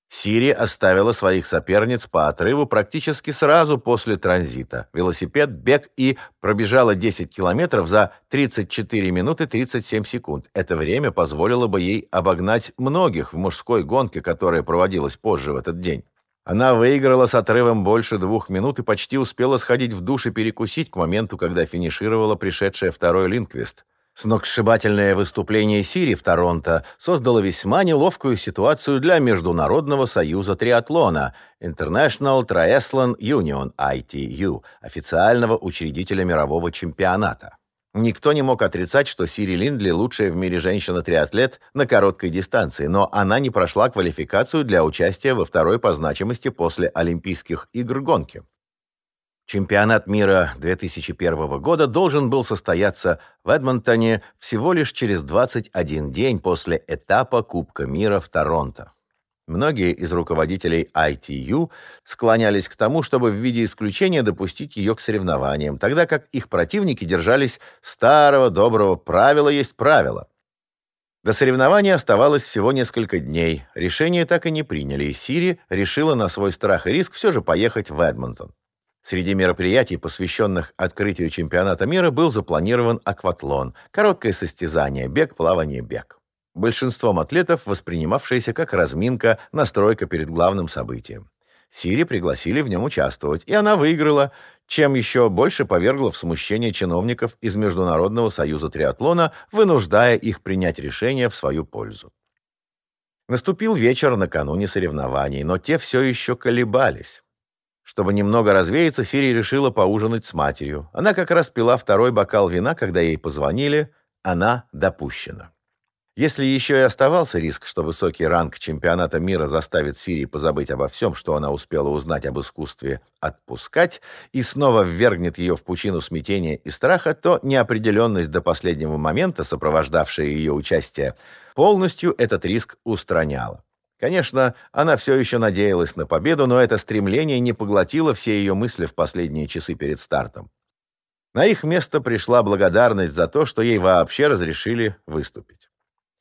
Speaker 1: Сири оставила своих соперниц по отрыву практически сразу после транзита. Велосипед, бег и пробежала 10 километров за 34 минуты 37 секунд. Это время позволило бы ей обогнать многих в мужской гонке, которая проводилась позже в этот день. Она выиграла с отрывом больше двух минут и почти успела сходить в душ и перекусить к моменту, когда финишировала пришедшая второй Линквист. Сногсшибательное выступление Сири в Торонто создало весьма неловкую ситуацию для Международного союза триатлона International Triathlon Union ITU, официального учредителя мирового чемпионата. Никто не мог отрицать, что Сири Линдли лучшая в мире женщина-триатлет на короткой дистанции, но она не прошла квалификацию для участия во второй по значимости после Олимпийских игр гонки. Чемпионат мира 2001 года должен был состояться в Эдмонтоне всего лишь через 21 день после этапа Кубка мира в Торонто. Многие из руководителей ITU склонялись к тому, чтобы в виде исключения допустить ее к соревнованиям, тогда как их противники держались старого доброго правила есть правило. До соревнования оставалось всего несколько дней. Решение так и не приняли, и Сири решила на свой страх и риск все же поехать в Эдмонтон. Среди мероприятий, посвященных открытию чемпионата мира, был запланирован акватлон, короткое состязание, бег, плавание, бег. Большинством атлетов воспринимавшееся как разминка, настройка перед главным событием. Сири пригласили в нем участвовать, и она выиграла, чем еще больше повергла в смущение чиновников из Международного союза триатлона, вынуждая их принять решение в свою пользу. Наступил вечер накануне соревнований, но те все еще колебались. Чтобы немного развеяться, Сири решила поужинать с матерью. Она как раз пила второй бокал вина, когда ей позвонили. Она допущена. Если еще и оставался риск, что высокий ранг чемпионата мира заставит Сирии позабыть обо всем, что она успела узнать об искусстве отпускать, и снова ввергнет ее в пучину смятения и страха, то неопределенность до последнего момента, сопровождавшая ее участие, полностью этот риск устраняла. Конечно, она все еще надеялась на победу, но это стремление не поглотило все ее мысли в последние часы перед стартом. На их место пришла благодарность за то, что ей вообще разрешили выступить.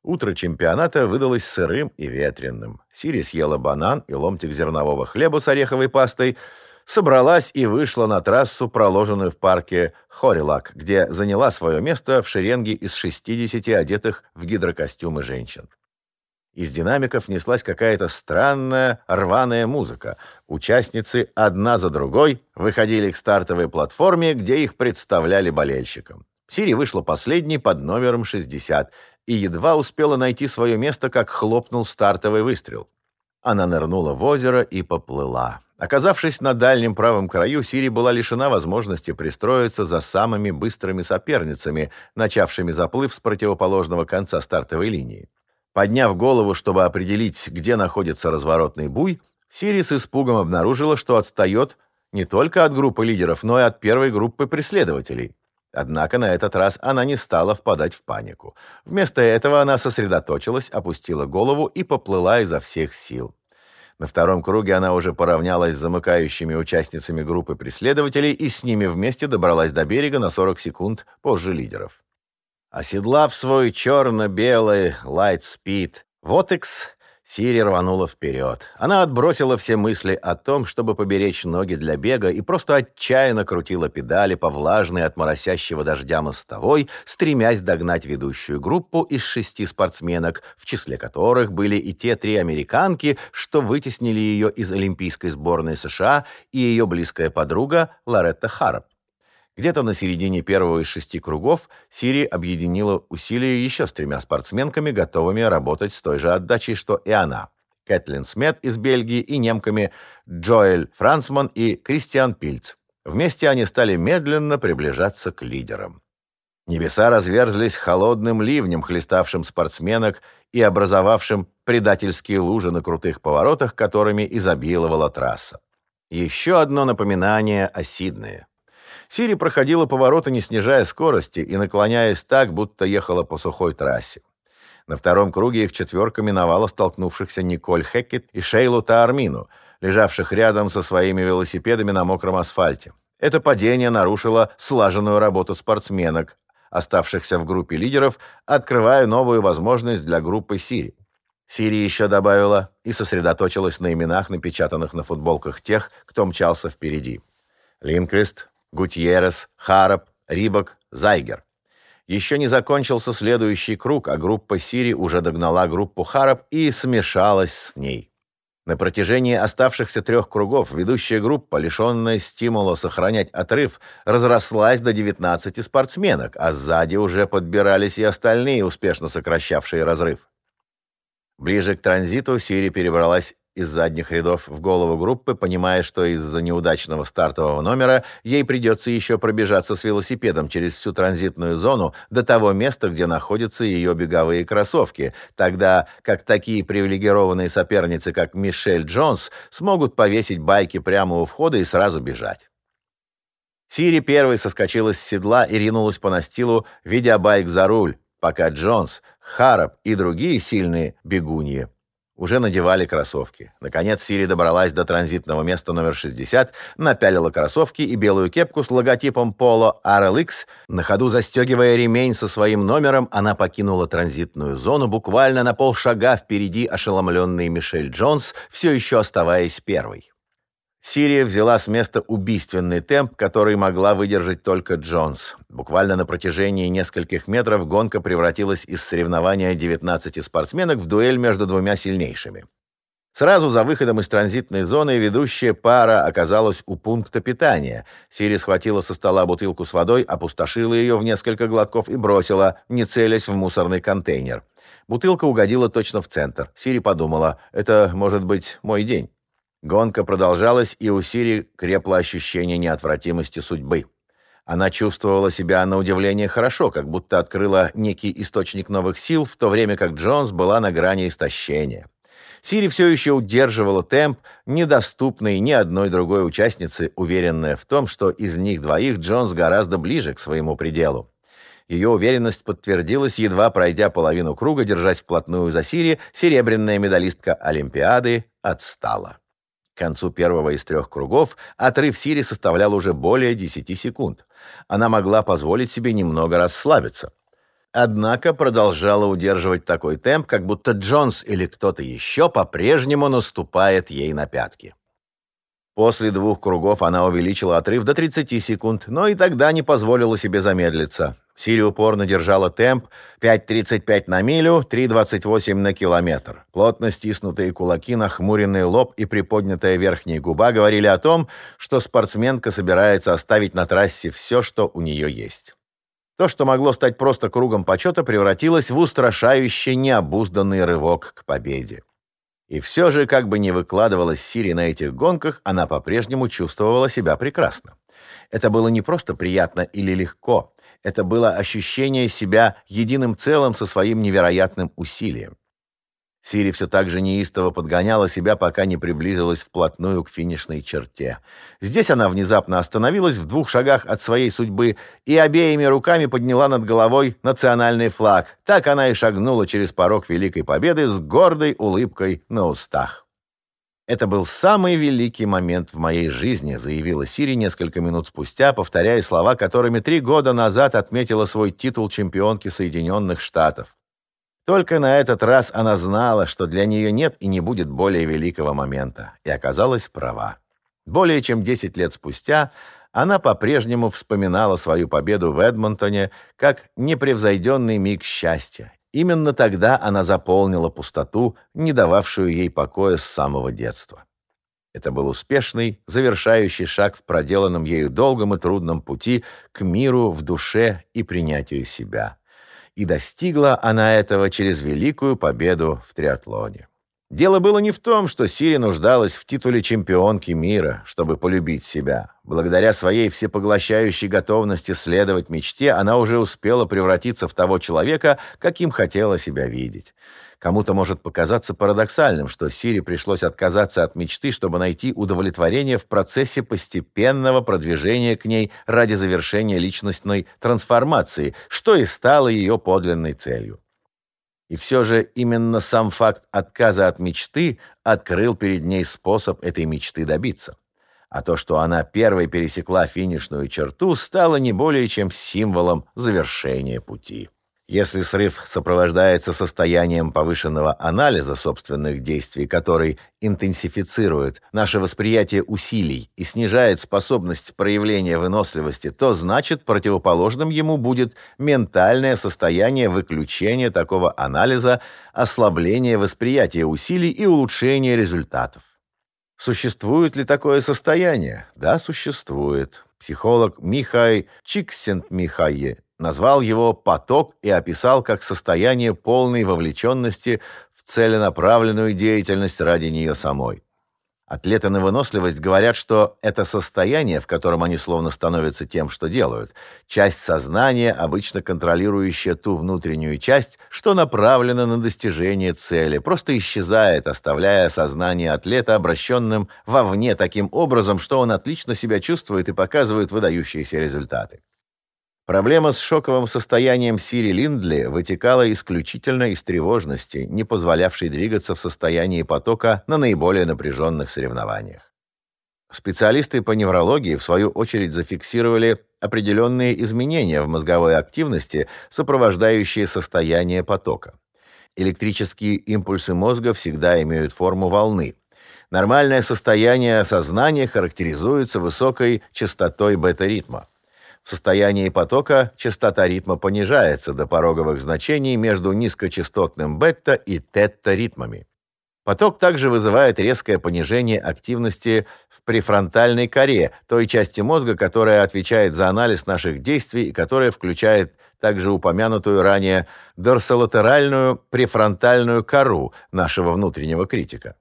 Speaker 1: Утро чемпионата выдалось сырым и ветреным. Сири съела банан и ломтик зернового хлеба с ореховой пастой, собралась и вышла на трассу, проложенную в парке Хорилак, где заняла свое место в шеренге из 60 одетых в гидрокостюмы женщин. Из динамиков неслась какая-то странная рваная музыка. Участницы одна за другой выходили к стартовой платформе, где их представляли болельщикам. Сири вышла последней под номером 60 и едва успела найти свое место, как хлопнул стартовый выстрел. Она нырнула в озеро и поплыла. Оказавшись на дальнем правом краю, Сири была лишена возможности пристроиться за самыми быстрыми соперницами, начавшими заплыв с противоположного конца стартовой линии. Подняв голову, чтобы определить, где находится разворотный буй, Сири с испугом обнаружила, что отстает не только от группы лидеров, но и от первой группы преследователей. Однако на этот раз она не стала впадать в панику. Вместо этого она сосредоточилась, опустила голову и поплыла изо всех сил. На втором круге она уже поравнялась с замыкающими участницами группы преследователей и с ними вместе добралась до берега на 40 секунд позже лидеров. Оседлав свой черно-белый Speed Votex, Сири рванула вперед. Она отбросила все мысли о том, чтобы поберечь ноги для бега, и просто отчаянно крутила педали по влажной от моросящего дождя мостовой, стремясь догнать ведущую группу из шести спортсменок, в числе которых были и те три американки, что вытеснили ее из Олимпийской сборной США, и ее близкая подруга Лоретта Харроп. Где-то на середине первого из шести кругов Сири объединила усилия еще с тремя спортсменками, готовыми работать с той же отдачей, что и она. Кэтлин Смет из Бельгии и немками Джоэль Франсман и Кристиан Пильц. Вместе они стали медленно приближаться к лидерам. Небеса разверзлись холодным ливнем, хлеставшим спортсменок и образовавшим предательские лужи на крутых поворотах, которыми изобиловала трасса. Еще одно напоминание о Сиднее. Сири проходила повороты, не снижая скорости и наклоняясь так, будто ехала по сухой трассе. На втором круге их четверка миновала столкнувшихся Николь Хеккет и Шейлу Таармину, лежавших рядом со своими велосипедами на мокром асфальте. Это падение нарушило слаженную работу спортсменок, оставшихся в группе лидеров, открывая новую возможность для группы Сири. Сири еще добавила и сосредоточилась на именах, напечатанных на футболках тех, кто мчался впереди. Линквист, Гутьеррес, Харап, Рибок, Зайгер. Еще не закончился следующий круг, а группа Сири уже догнала группу Харап и смешалась с ней. На протяжении оставшихся трех кругов ведущая группа, лишенная стимула сохранять отрыв, разрослась до 19 спортсменок, а сзади уже подбирались и остальные, успешно сокращавшие разрыв. Ближе к транзиту Сири перебралась из задних рядов в голову группы, понимая, что из-за неудачного стартового номера ей придется еще пробежаться с велосипедом через всю транзитную зону до того места, где находятся ее беговые кроссовки, тогда как такие привилегированные соперницы, как Мишель Джонс, смогут повесить байки прямо у входа и сразу бежать. Сири первой соскочила с седла и ринулась по настилу, ведя байк за руль, пока Джонс, Харап и другие сильные бегуньи уже надевали кроссовки. Наконец Сири добралась до транзитного места номер 60, напялила кроссовки и белую кепку с логотипом Polo RLX. На ходу застегивая ремень со своим номером, она покинула транзитную зону буквально на полшага впереди ошеломленный Мишель Джонс, все еще оставаясь первой. Сирия взяла с места убийственный темп, который могла выдержать только Джонс. Буквально на протяжении нескольких метров гонка превратилась из соревнования 19 спортсменок в дуэль между двумя сильнейшими. Сразу за выходом из транзитной зоны ведущая пара оказалась у пункта питания. Сири схватила со стола бутылку с водой, опустошила ее в несколько глотков и бросила, не целясь в мусорный контейнер. Бутылка угодила точно в центр. Сири подумала, это может быть мой день. Гонка продолжалась, и у Сири крепло ощущение неотвратимости судьбы. Она чувствовала себя на удивление хорошо, как будто открыла некий источник новых сил, в то время как Джонс была на грани истощения. Сири все еще удерживала темп, недоступный ни одной другой участнице, уверенная в том, что из них двоих Джонс гораздо ближе к своему пределу. Ее уверенность подтвердилась, едва пройдя половину круга, держась вплотную за Сири, серебряная медалистка Олимпиады отстала. К концу первого из трех кругов отрыв Сири составлял уже более 10 секунд. Она могла позволить себе немного расслабиться. Однако продолжала удерживать такой темп, как будто Джонс или кто-то еще по-прежнему наступает ей на пятки. После двух кругов она увеличила отрыв до 30 секунд, но и тогда не позволила себе замедлиться. Сири упорно держала темп 5.35 на милю, 3.28 на километр. Плотно стиснутые кулаки, нахмуренный лоб и приподнятая верхняя губа говорили о том, что спортсменка собирается оставить на трассе все, что у нее есть. То, что могло стать просто кругом почета, превратилось в устрашающий необузданный рывок к победе. И все же, как бы ни выкладывалась Сири на этих гонках, она по-прежнему чувствовала себя прекрасно. Это было не просто приятно или легко, это было ощущение себя единым целым со своим невероятным усилием. Сири все так же неистово подгоняла себя, пока не приблизилась вплотную к финишной черте. Здесь она внезапно остановилась в двух шагах от своей судьбы и обеими руками подняла над головой национальный флаг. Так она и шагнула через порог Великой Победы с гордой улыбкой на устах. «Это был самый великий момент в моей жизни», заявила Сири несколько минут спустя, повторяя слова, которыми три года назад отметила свой титул чемпионки Соединенных Штатов. Только на этот раз она знала, что для нее нет и не будет более великого момента, и оказалась права. Более чем 10 лет спустя она по-прежнему вспоминала свою победу в Эдмонтоне как непревзойденный миг счастья. Именно тогда она заполнила пустоту, не дававшую ей покоя с самого детства. Это был успешный, завершающий шаг в проделанном ею долгом и трудном пути к миру в душе и принятию себя и достигла она этого через великую победу в триатлоне. Дело было не в том, что Сири нуждалась в титуле чемпионки мира, чтобы полюбить себя. Благодаря своей всепоглощающей готовности следовать мечте, она уже успела превратиться в того человека, каким хотела себя видеть. Кому-то может показаться парадоксальным, что Сири пришлось отказаться от мечты, чтобы найти удовлетворение в процессе постепенного продвижения к ней ради завершения личностной трансформации, что и стало ее подлинной целью. И все же именно сам факт отказа от мечты открыл перед ней способ этой мечты добиться. А то, что она первой пересекла финишную черту, стало не более чем символом завершения пути. Если срыв сопровождается состоянием повышенного анализа собственных действий, который интенсифицирует наше восприятие усилий и снижает способность проявления выносливости, то значит противоположным ему будет ментальное состояние выключения такого анализа, ослабление восприятия усилий и улучшение результатов. Существует ли такое состояние? Да, существует. Психолог Михай Чиксент-Михайе назвал его «поток» и описал как состояние полной вовлеченности в целенаправленную деятельность ради нее самой. Атлеты на выносливость говорят, что это состояние, в котором они словно становятся тем, что делают, часть сознания, обычно контролирующая ту внутреннюю часть, что направлена на достижение цели, просто исчезает, оставляя сознание атлета обращенным вовне таким образом, что он отлично себя чувствует и показывает выдающиеся результаты. Проблема с шоковым состоянием Сири Линдли вытекала исключительно из тревожности, не позволявшей двигаться в состоянии потока на наиболее напряженных соревнованиях. Специалисты по неврологии, в свою очередь, зафиксировали определенные изменения в мозговой активности, сопровождающие состояние потока. Электрические импульсы мозга всегда имеют форму волны. Нормальное состояние сознания характеризуется высокой частотой бета-ритма. В состоянии потока частота ритма понижается до пороговых значений между низкочастотным бета и тетта ритмами. Поток также вызывает резкое понижение активности в префронтальной коре, той части мозга, которая отвечает за анализ наших действий и которая включает также упомянутую ранее дорсолатеральную префронтальную кору нашего внутреннего критика.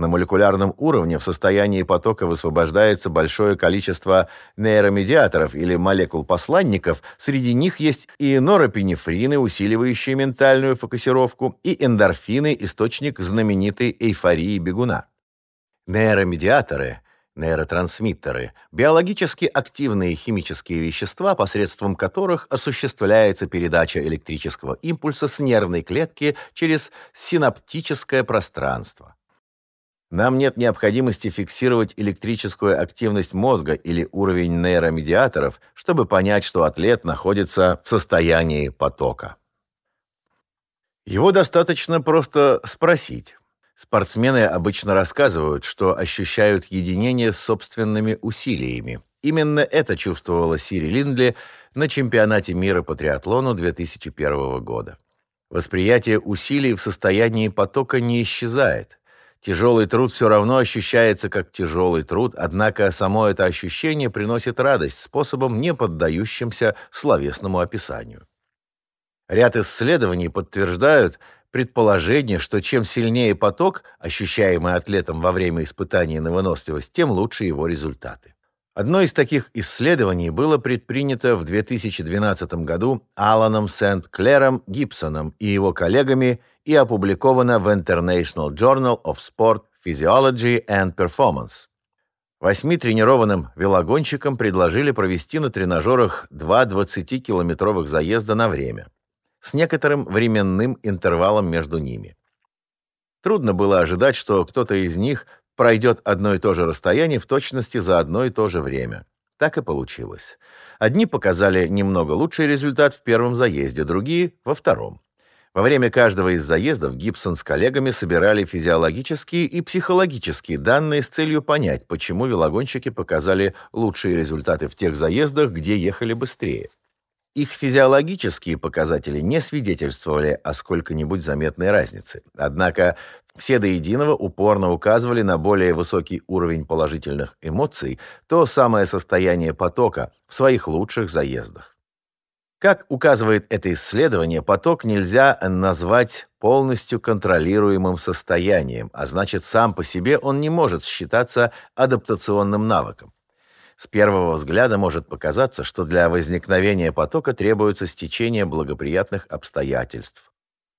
Speaker 1: На молекулярном уровне в состоянии потока высвобождается большое количество нейромедиаторов или молекул-посланников. Среди них есть и норопинефрины, усиливающие ментальную фокусировку, и эндорфины, источник знаменитой эйфории бегуна. Нейромедиаторы нейротрансмиттеры, биологически активные химические вещества, посредством которых осуществляется передача электрического импульса с нервной клетки через синаптическое пространство. Нам нет необходимости фиксировать электрическую активность мозга или уровень нейромедиаторов, чтобы понять, что атлет находится в состоянии потока. Его достаточно просто спросить. Спортсмены обычно рассказывают, что ощущают единение с собственными усилиями. Именно это чувствовала Сири Линдли на чемпионате мира по триатлону 2001 года. Восприятие усилий в состоянии потока не исчезает. Тяжелый труд все равно ощущается как тяжелый труд, однако само это ощущение приносит радость способом, не поддающимся словесному описанию. Ряд исследований подтверждают предположение, что чем сильнее поток, ощущаемый атлетом во время испытаний на выносливость, тем лучше его результаты. Одно из таких исследований было предпринято в 2012 году Аланом Сент-Клером Гибсоном и его коллегами и опубликовано в International Journal of Sport Physiology and Performance. Восьми тренированным велогонщикам предложили провести на тренажерах два 20-километровых заезда на время, с некоторым временным интервалом между ними. Трудно было ожидать, что кто-то из них пройдет одно и то же расстояние в точности за одно и то же время. Так и получилось. Одни показали немного лучший результат в первом заезде, другие — во втором. Во время каждого из заездов Гибсон с коллегами собирали физиологические и психологические данные с целью понять, почему велогонщики показали лучшие результаты в тех заездах, где ехали быстрее. Их физиологические показатели не свидетельствовали о сколько-нибудь заметной разнице. Однако все до единого упорно указывали на более высокий уровень положительных эмоций, то самое состояние потока в своих лучших заездах. Как указывает это исследование, поток нельзя назвать полностью контролируемым состоянием, а значит, сам по себе он не может считаться адаптационным навыком. С первого взгляда может показаться, что для возникновения потока требуется стечение благоприятных обстоятельств.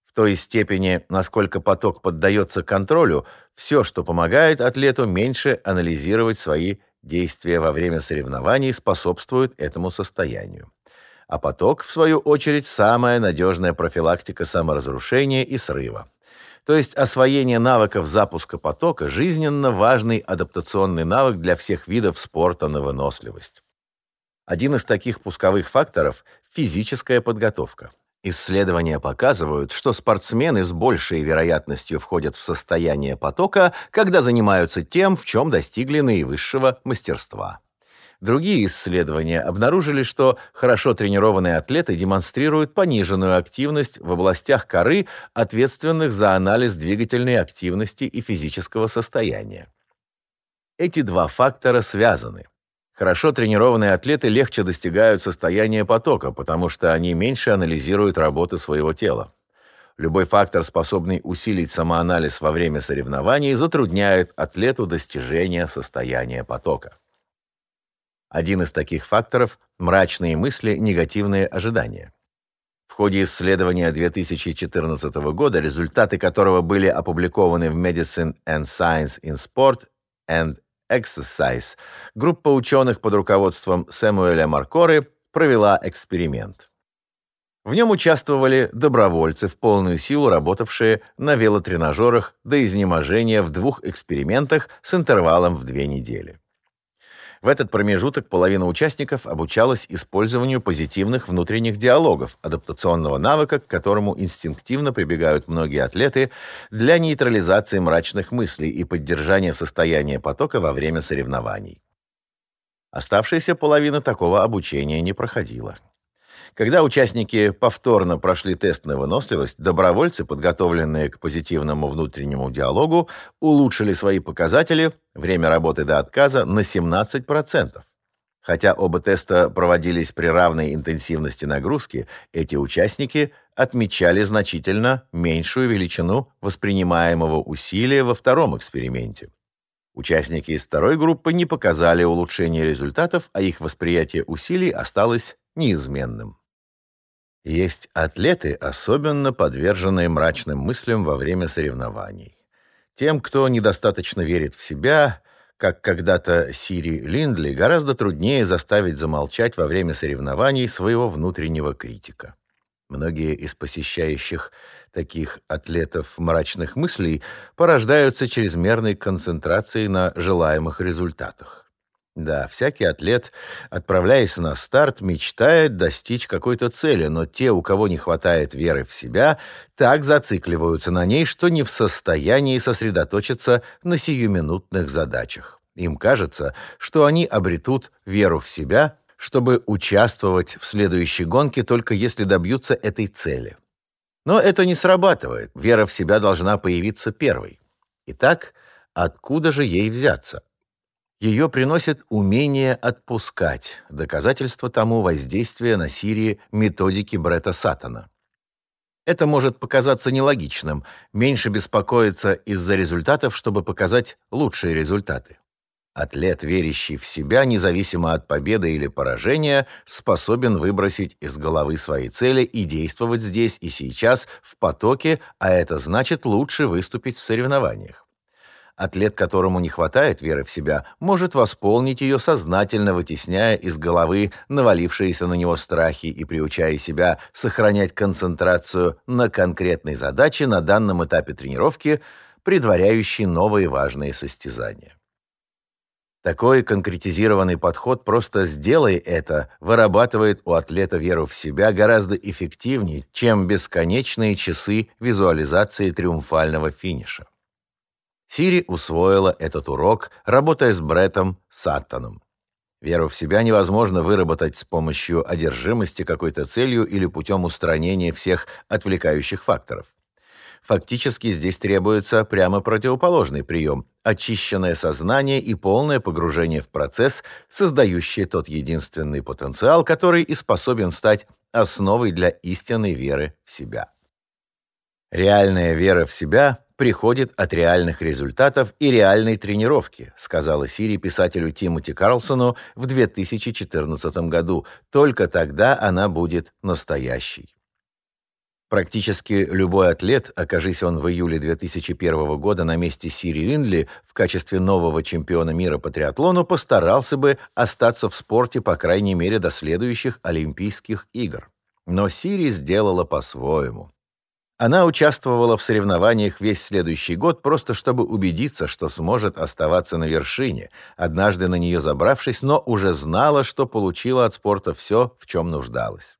Speaker 1: В той степени, насколько поток поддается контролю, все, что помогает атлету меньше анализировать свои действия во время соревнований, способствует этому состоянию а поток, в свою очередь, самая надежная профилактика саморазрушения и срыва. То есть освоение навыков запуска потока – жизненно важный адаптационный навык для всех видов спорта на выносливость. Один из таких пусковых факторов – физическая подготовка. Исследования показывают, что спортсмены с большей вероятностью входят в состояние потока, когда занимаются тем, в чем достигли наивысшего мастерства. Другие исследования обнаружили, что хорошо тренированные атлеты демонстрируют пониженную активность в областях коры, ответственных за анализ двигательной активности и физического состояния. Эти два фактора связаны. Хорошо тренированные атлеты легче достигают состояния потока, потому что они меньше анализируют работы своего тела. Любой фактор, способный усилить самоанализ во время соревнований, затрудняет атлету достижение состояния потока. Один из таких факторов – мрачные мысли, негативные ожидания. В ходе исследования 2014 года, результаты которого были опубликованы в Medicine and Science in Sport and Exercise, группа ученых под руководством Сэмуэля Маркоры провела эксперимент. В нем участвовали добровольцы в полную силу, работавшие на велотренажерах до изнеможения в двух экспериментах с интервалом в две недели. В этот промежуток половина участников обучалась использованию позитивных внутренних диалогов, адаптационного навыка, к которому инстинктивно прибегают многие атлеты для нейтрализации мрачных мыслей и поддержания состояния потока во время соревнований. Оставшаяся половина такого обучения не проходила. Когда участники повторно прошли тест на выносливость, добровольцы, подготовленные к позитивному внутреннему диалогу, улучшили свои показатели, время работы до отказа, на 17%. Хотя оба теста проводились при равной интенсивности нагрузки, эти участники отмечали значительно меньшую величину воспринимаемого усилия во втором эксперименте. Участники из второй группы не показали улучшения результатов, а их восприятие усилий осталось неизменным. Есть атлеты, особенно подверженные мрачным мыслям во время соревнований. Тем, кто недостаточно верит в себя, как когда-то Сири Линдли, гораздо труднее заставить замолчать во время соревнований своего внутреннего критика. Многие из посещающих таких атлетов мрачных мыслей порождаются чрезмерной концентрацией на желаемых результатах. Да, всякий атлет, отправляясь на старт, мечтает достичь какой-то цели, но те, у кого не хватает веры в себя, так зацикливаются на ней, что не в состоянии сосредоточиться на сиюминутных задачах. Им кажется, что они обретут веру в себя, чтобы участвовать в следующей гонке только если добьются этой цели. Но это не срабатывает. Вера в себя должна появиться первой. Итак, откуда же ей взяться? Ее приносит умение отпускать, доказательство тому воздействия на Сирии методики Бретта Саттона. Это может показаться нелогичным, меньше беспокоиться из-за результатов, чтобы показать лучшие результаты. Атлет, верящий в себя, независимо от победы или поражения, способен выбросить из головы свои цели и действовать здесь и сейчас в потоке, а это значит лучше выступить в соревнованиях. Атлет, которому не хватает веры в себя, может восполнить ее сознательно, вытесняя из головы навалившиеся на него страхи и приучая себя сохранять концентрацию на конкретной задаче на данном этапе тренировки, предваряющей новые важные состязания. Такой конкретизированный подход «просто сделай это» вырабатывает у атлета веру в себя гораздо эффективнее, чем бесконечные часы визуализации триумфального финиша. Сири усвоила этот урок, работая с Бреттом Саттоном. Веру в себя невозможно выработать с помощью одержимости какой-то целью или путем устранения всех отвлекающих факторов. Фактически здесь требуется прямо противоположный прием – очищенное сознание и полное погружение в процесс, создающий тот единственный потенциал, который и способен стать основой для истинной веры в себя. Реальная вера в себя приходит от реальных результатов и реальной тренировки, сказала Сири писателю Тимоти Карлсону в 2014 году. Только тогда она будет настоящей. Практически любой атлет, окажись он в июле 2001 года на месте Сири Линдли в качестве нового чемпиона мира по триатлону, постарался бы остаться в спорте по крайней мере до следующих Олимпийских игр. Но Сири сделала по-своему. Она участвовала в соревнованиях весь следующий год, просто чтобы убедиться, что сможет оставаться на вершине, однажды на нее забравшись, но уже знала, что получила от спорта все, в чем нуждалась.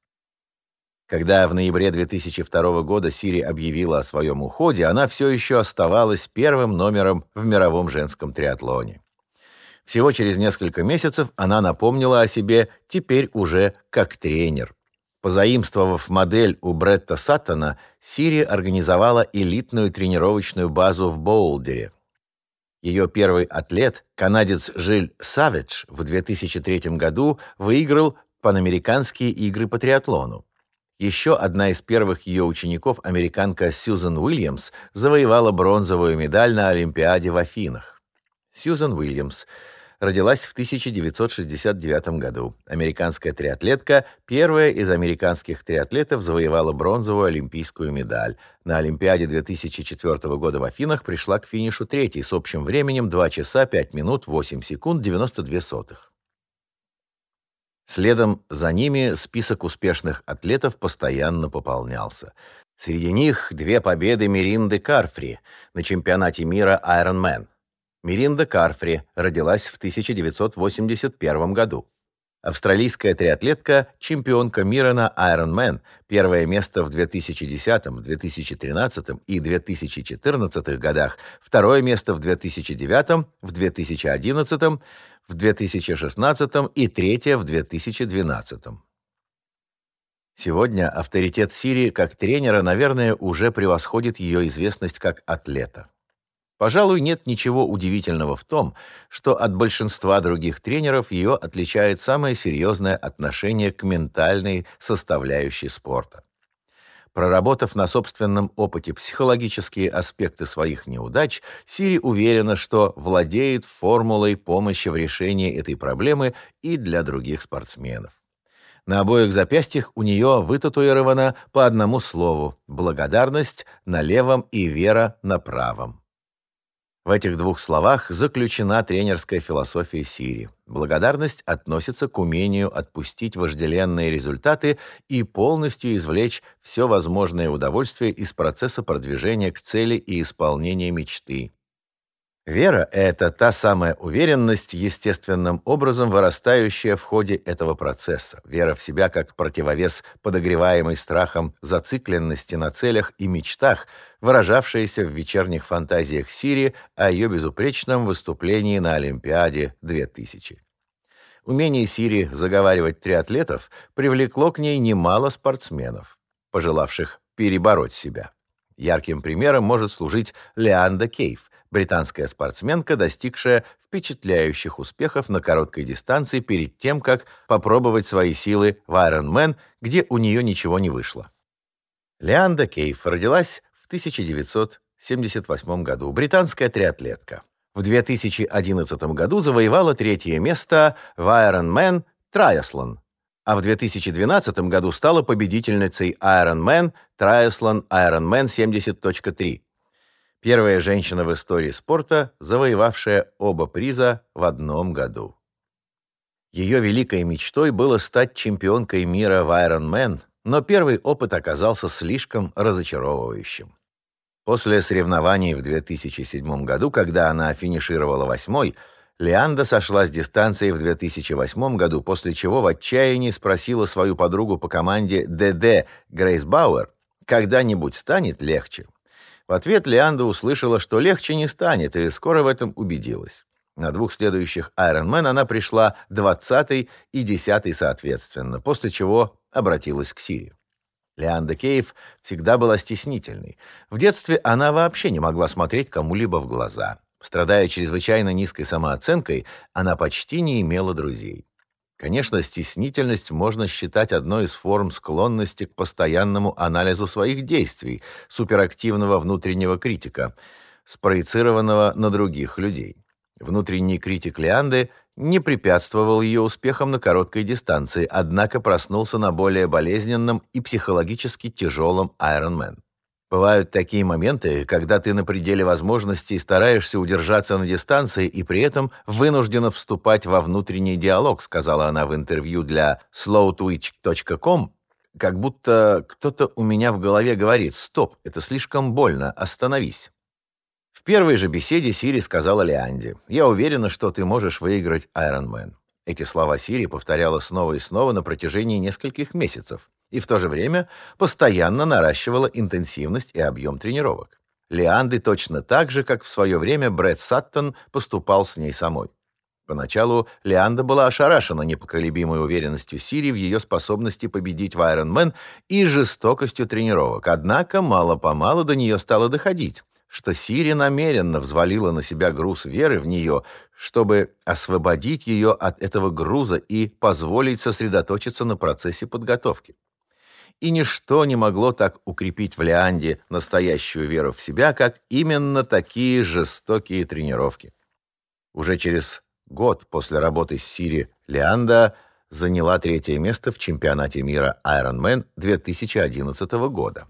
Speaker 1: Когда в ноябре 2002 года Сири объявила о своем уходе, она все еще оставалась первым номером в мировом женском триатлоне. Всего через несколько месяцев она напомнила о себе теперь уже как тренер. Позаимствовав модель у Бретта Саттона, Сири организовала элитную тренировочную базу в Боулдере. Ее первый атлет, канадец Жиль Савидж, в 2003 году выиграл панамериканские игры по триатлону. Еще одна из первых ее учеников, американка Сьюзен Уильямс, завоевала бронзовую медаль на Олимпиаде в Афинах. Сьюзен Уильямс – родилась в 1969 году. Американская триатлетка, первая из американских триатлетов, завоевала бронзовую олимпийскую медаль. На Олимпиаде 2004 года в Афинах пришла к финишу третьей с общим временем 2 часа 5 минут 8 секунд 92 сотых. Следом за ними список успешных атлетов постоянно пополнялся. Среди них две победы Миринды Карфри на чемпионате мира Ironman. Миринда Карфри родилась в 1981 году. Австралийская триатлетка, чемпионка мира на Ironman, первое место в 2010, 2013 и 2014 годах, второе место в 2009, в 2011, в 2016 и третье в 2012. Сегодня авторитет Сири как тренера, наверное, уже превосходит ее известность как атлета. Пожалуй, нет ничего удивительного в том, что от большинства других тренеров ее отличает самое серьезное отношение к ментальной составляющей спорта. Проработав на собственном опыте психологические аспекты своих неудач, Сири уверена, что владеет формулой помощи в решении этой проблемы и для других спортсменов. На обоих запястьях у нее вытатуировано по одному слову «благодарность» на левом и «вера» на правом. В этих двух словах заключена тренерская философия Сири. Благодарность относится к умению отпустить вожделенные результаты и полностью извлечь все возможное удовольствие из процесса продвижения к цели и исполнения мечты. Вера — это та самая уверенность, естественным образом вырастающая в ходе этого процесса. Вера в себя как противовес подогреваемой страхом зацикленности на целях и мечтах, выражавшаяся в вечерних фантазиях Сири о ее безупречном выступлении на Олимпиаде 2000. Умение Сири заговаривать триатлетов привлекло к ней немало спортсменов, пожелавших перебороть себя. Ярким примером может служить Леанда Кейв, британская спортсменка, достигшая впечатляющих успехов на короткой дистанции перед тем, как попробовать свои силы в Ironman, где у нее ничего не вышло. Леанда Кейф родилась в 1978 году, британская триатлетка. В 2011 году завоевала третье место в Ironman Triathlon, а в 2012 году стала победительницей Ironman Triathlon Ironman 70.3 Первая женщина в истории спорта, завоевавшая оба приза в одном году. Ее великой мечтой было стать чемпионкой мира в Ironman, но первый опыт оказался слишком разочаровывающим. После соревнований в 2007 году, когда она финишировала восьмой, Леанда сошла с дистанции в 2008 году, после чего в отчаянии спросила свою подругу по команде ДД Грейс Бауэр, когда-нибудь станет легче. В ответ Леанда услышала, что легче не станет, и скоро в этом убедилась. На двух следующих Ironman она пришла 20 и 10 соответственно, после чего обратилась к Сири. Леанда Кейв всегда была стеснительной. В детстве она вообще не могла смотреть кому-либо в глаза. Страдая чрезвычайно низкой самооценкой, она почти не имела друзей. Конечно, стеснительность можно считать одной из форм склонности к постоянному анализу своих действий, суперактивного внутреннего критика, спроецированного на других людей. Внутренний критик Леанды не препятствовал ее успехам на короткой дистанции, однако проснулся на более болезненном и психологически тяжелом Ironman. Бывают такие моменты, когда ты на пределе возможностей стараешься удержаться на дистанции и при этом вынуждена вступать во внутренний диалог, сказала она в интервью для slowtwitch.com, как будто кто-то у меня в голове говорит «Стоп, это слишком больно, остановись». В первой же беседе Сири сказала Леанде «Я уверена, что ты можешь выиграть Ironman». Эти слова Сири повторяла снова и снова на протяжении нескольких месяцев и в то же время постоянно наращивала интенсивность и объем тренировок. Леанды точно так же, как в свое время Брэд Саттон поступал с ней самой. Поначалу Леанда была ошарашена непоколебимой уверенностью Сири в ее способности победить в Ironman и жестокостью тренировок. Однако мало-помалу до нее стало доходить что Сири намеренно взвалила на себя груз веры в нее, чтобы освободить ее от этого груза и позволить сосредоточиться на процессе подготовки. И ничто не могло так укрепить в Леанде настоящую веру в себя, как именно такие жестокие тренировки. Уже через год после работы с Сири Леанда заняла третье место в чемпионате мира Ironman 2011 года.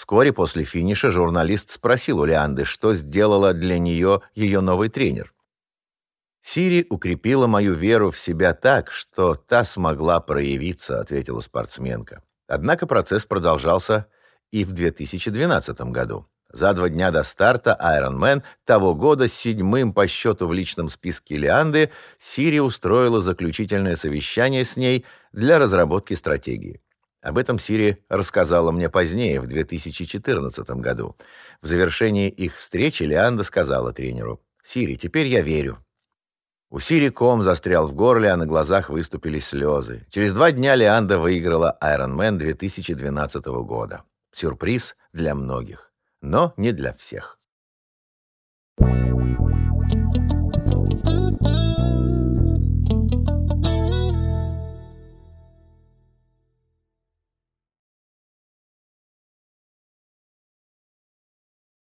Speaker 1: Вскоре после финиша журналист спросил у Лианды, что сделала для нее ее новый тренер. «Сири укрепила мою веру в себя так, что та смогла проявиться», — ответила спортсменка. Однако процесс продолжался и в 2012 году. За два дня до старта Ironman того года с седьмым по счету в личном списке Лианды Сири устроила заключительное совещание с ней для разработки стратегии. Об этом Сири рассказала мне позднее, в 2014 году. В завершении их встречи Лианда сказала тренеру, «Сири, теперь я верю». У Сири ком застрял в горле, а на глазах выступили слезы. Через два дня Лианда выиграла Ironman 2012 года. Сюрприз для многих, но не для всех. Thank you.